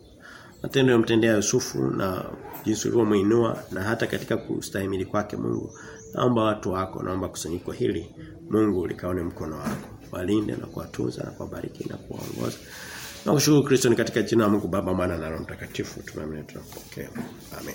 matendo yomtendea Yusufu na jinsi ulivyomuinua na hata katika kustahimili kwake Mungu. Naomba watu wako, naomba kusanyiko hili Mungu likaone mkono wako. Walinde na kuwatunza na kuwabariki na kuwaongoza. Nakushukuru Kristo ni katika jina la Mungu Baba, Mwana na Roho Mtakatifu. Tunaamini tunapokea. Amen.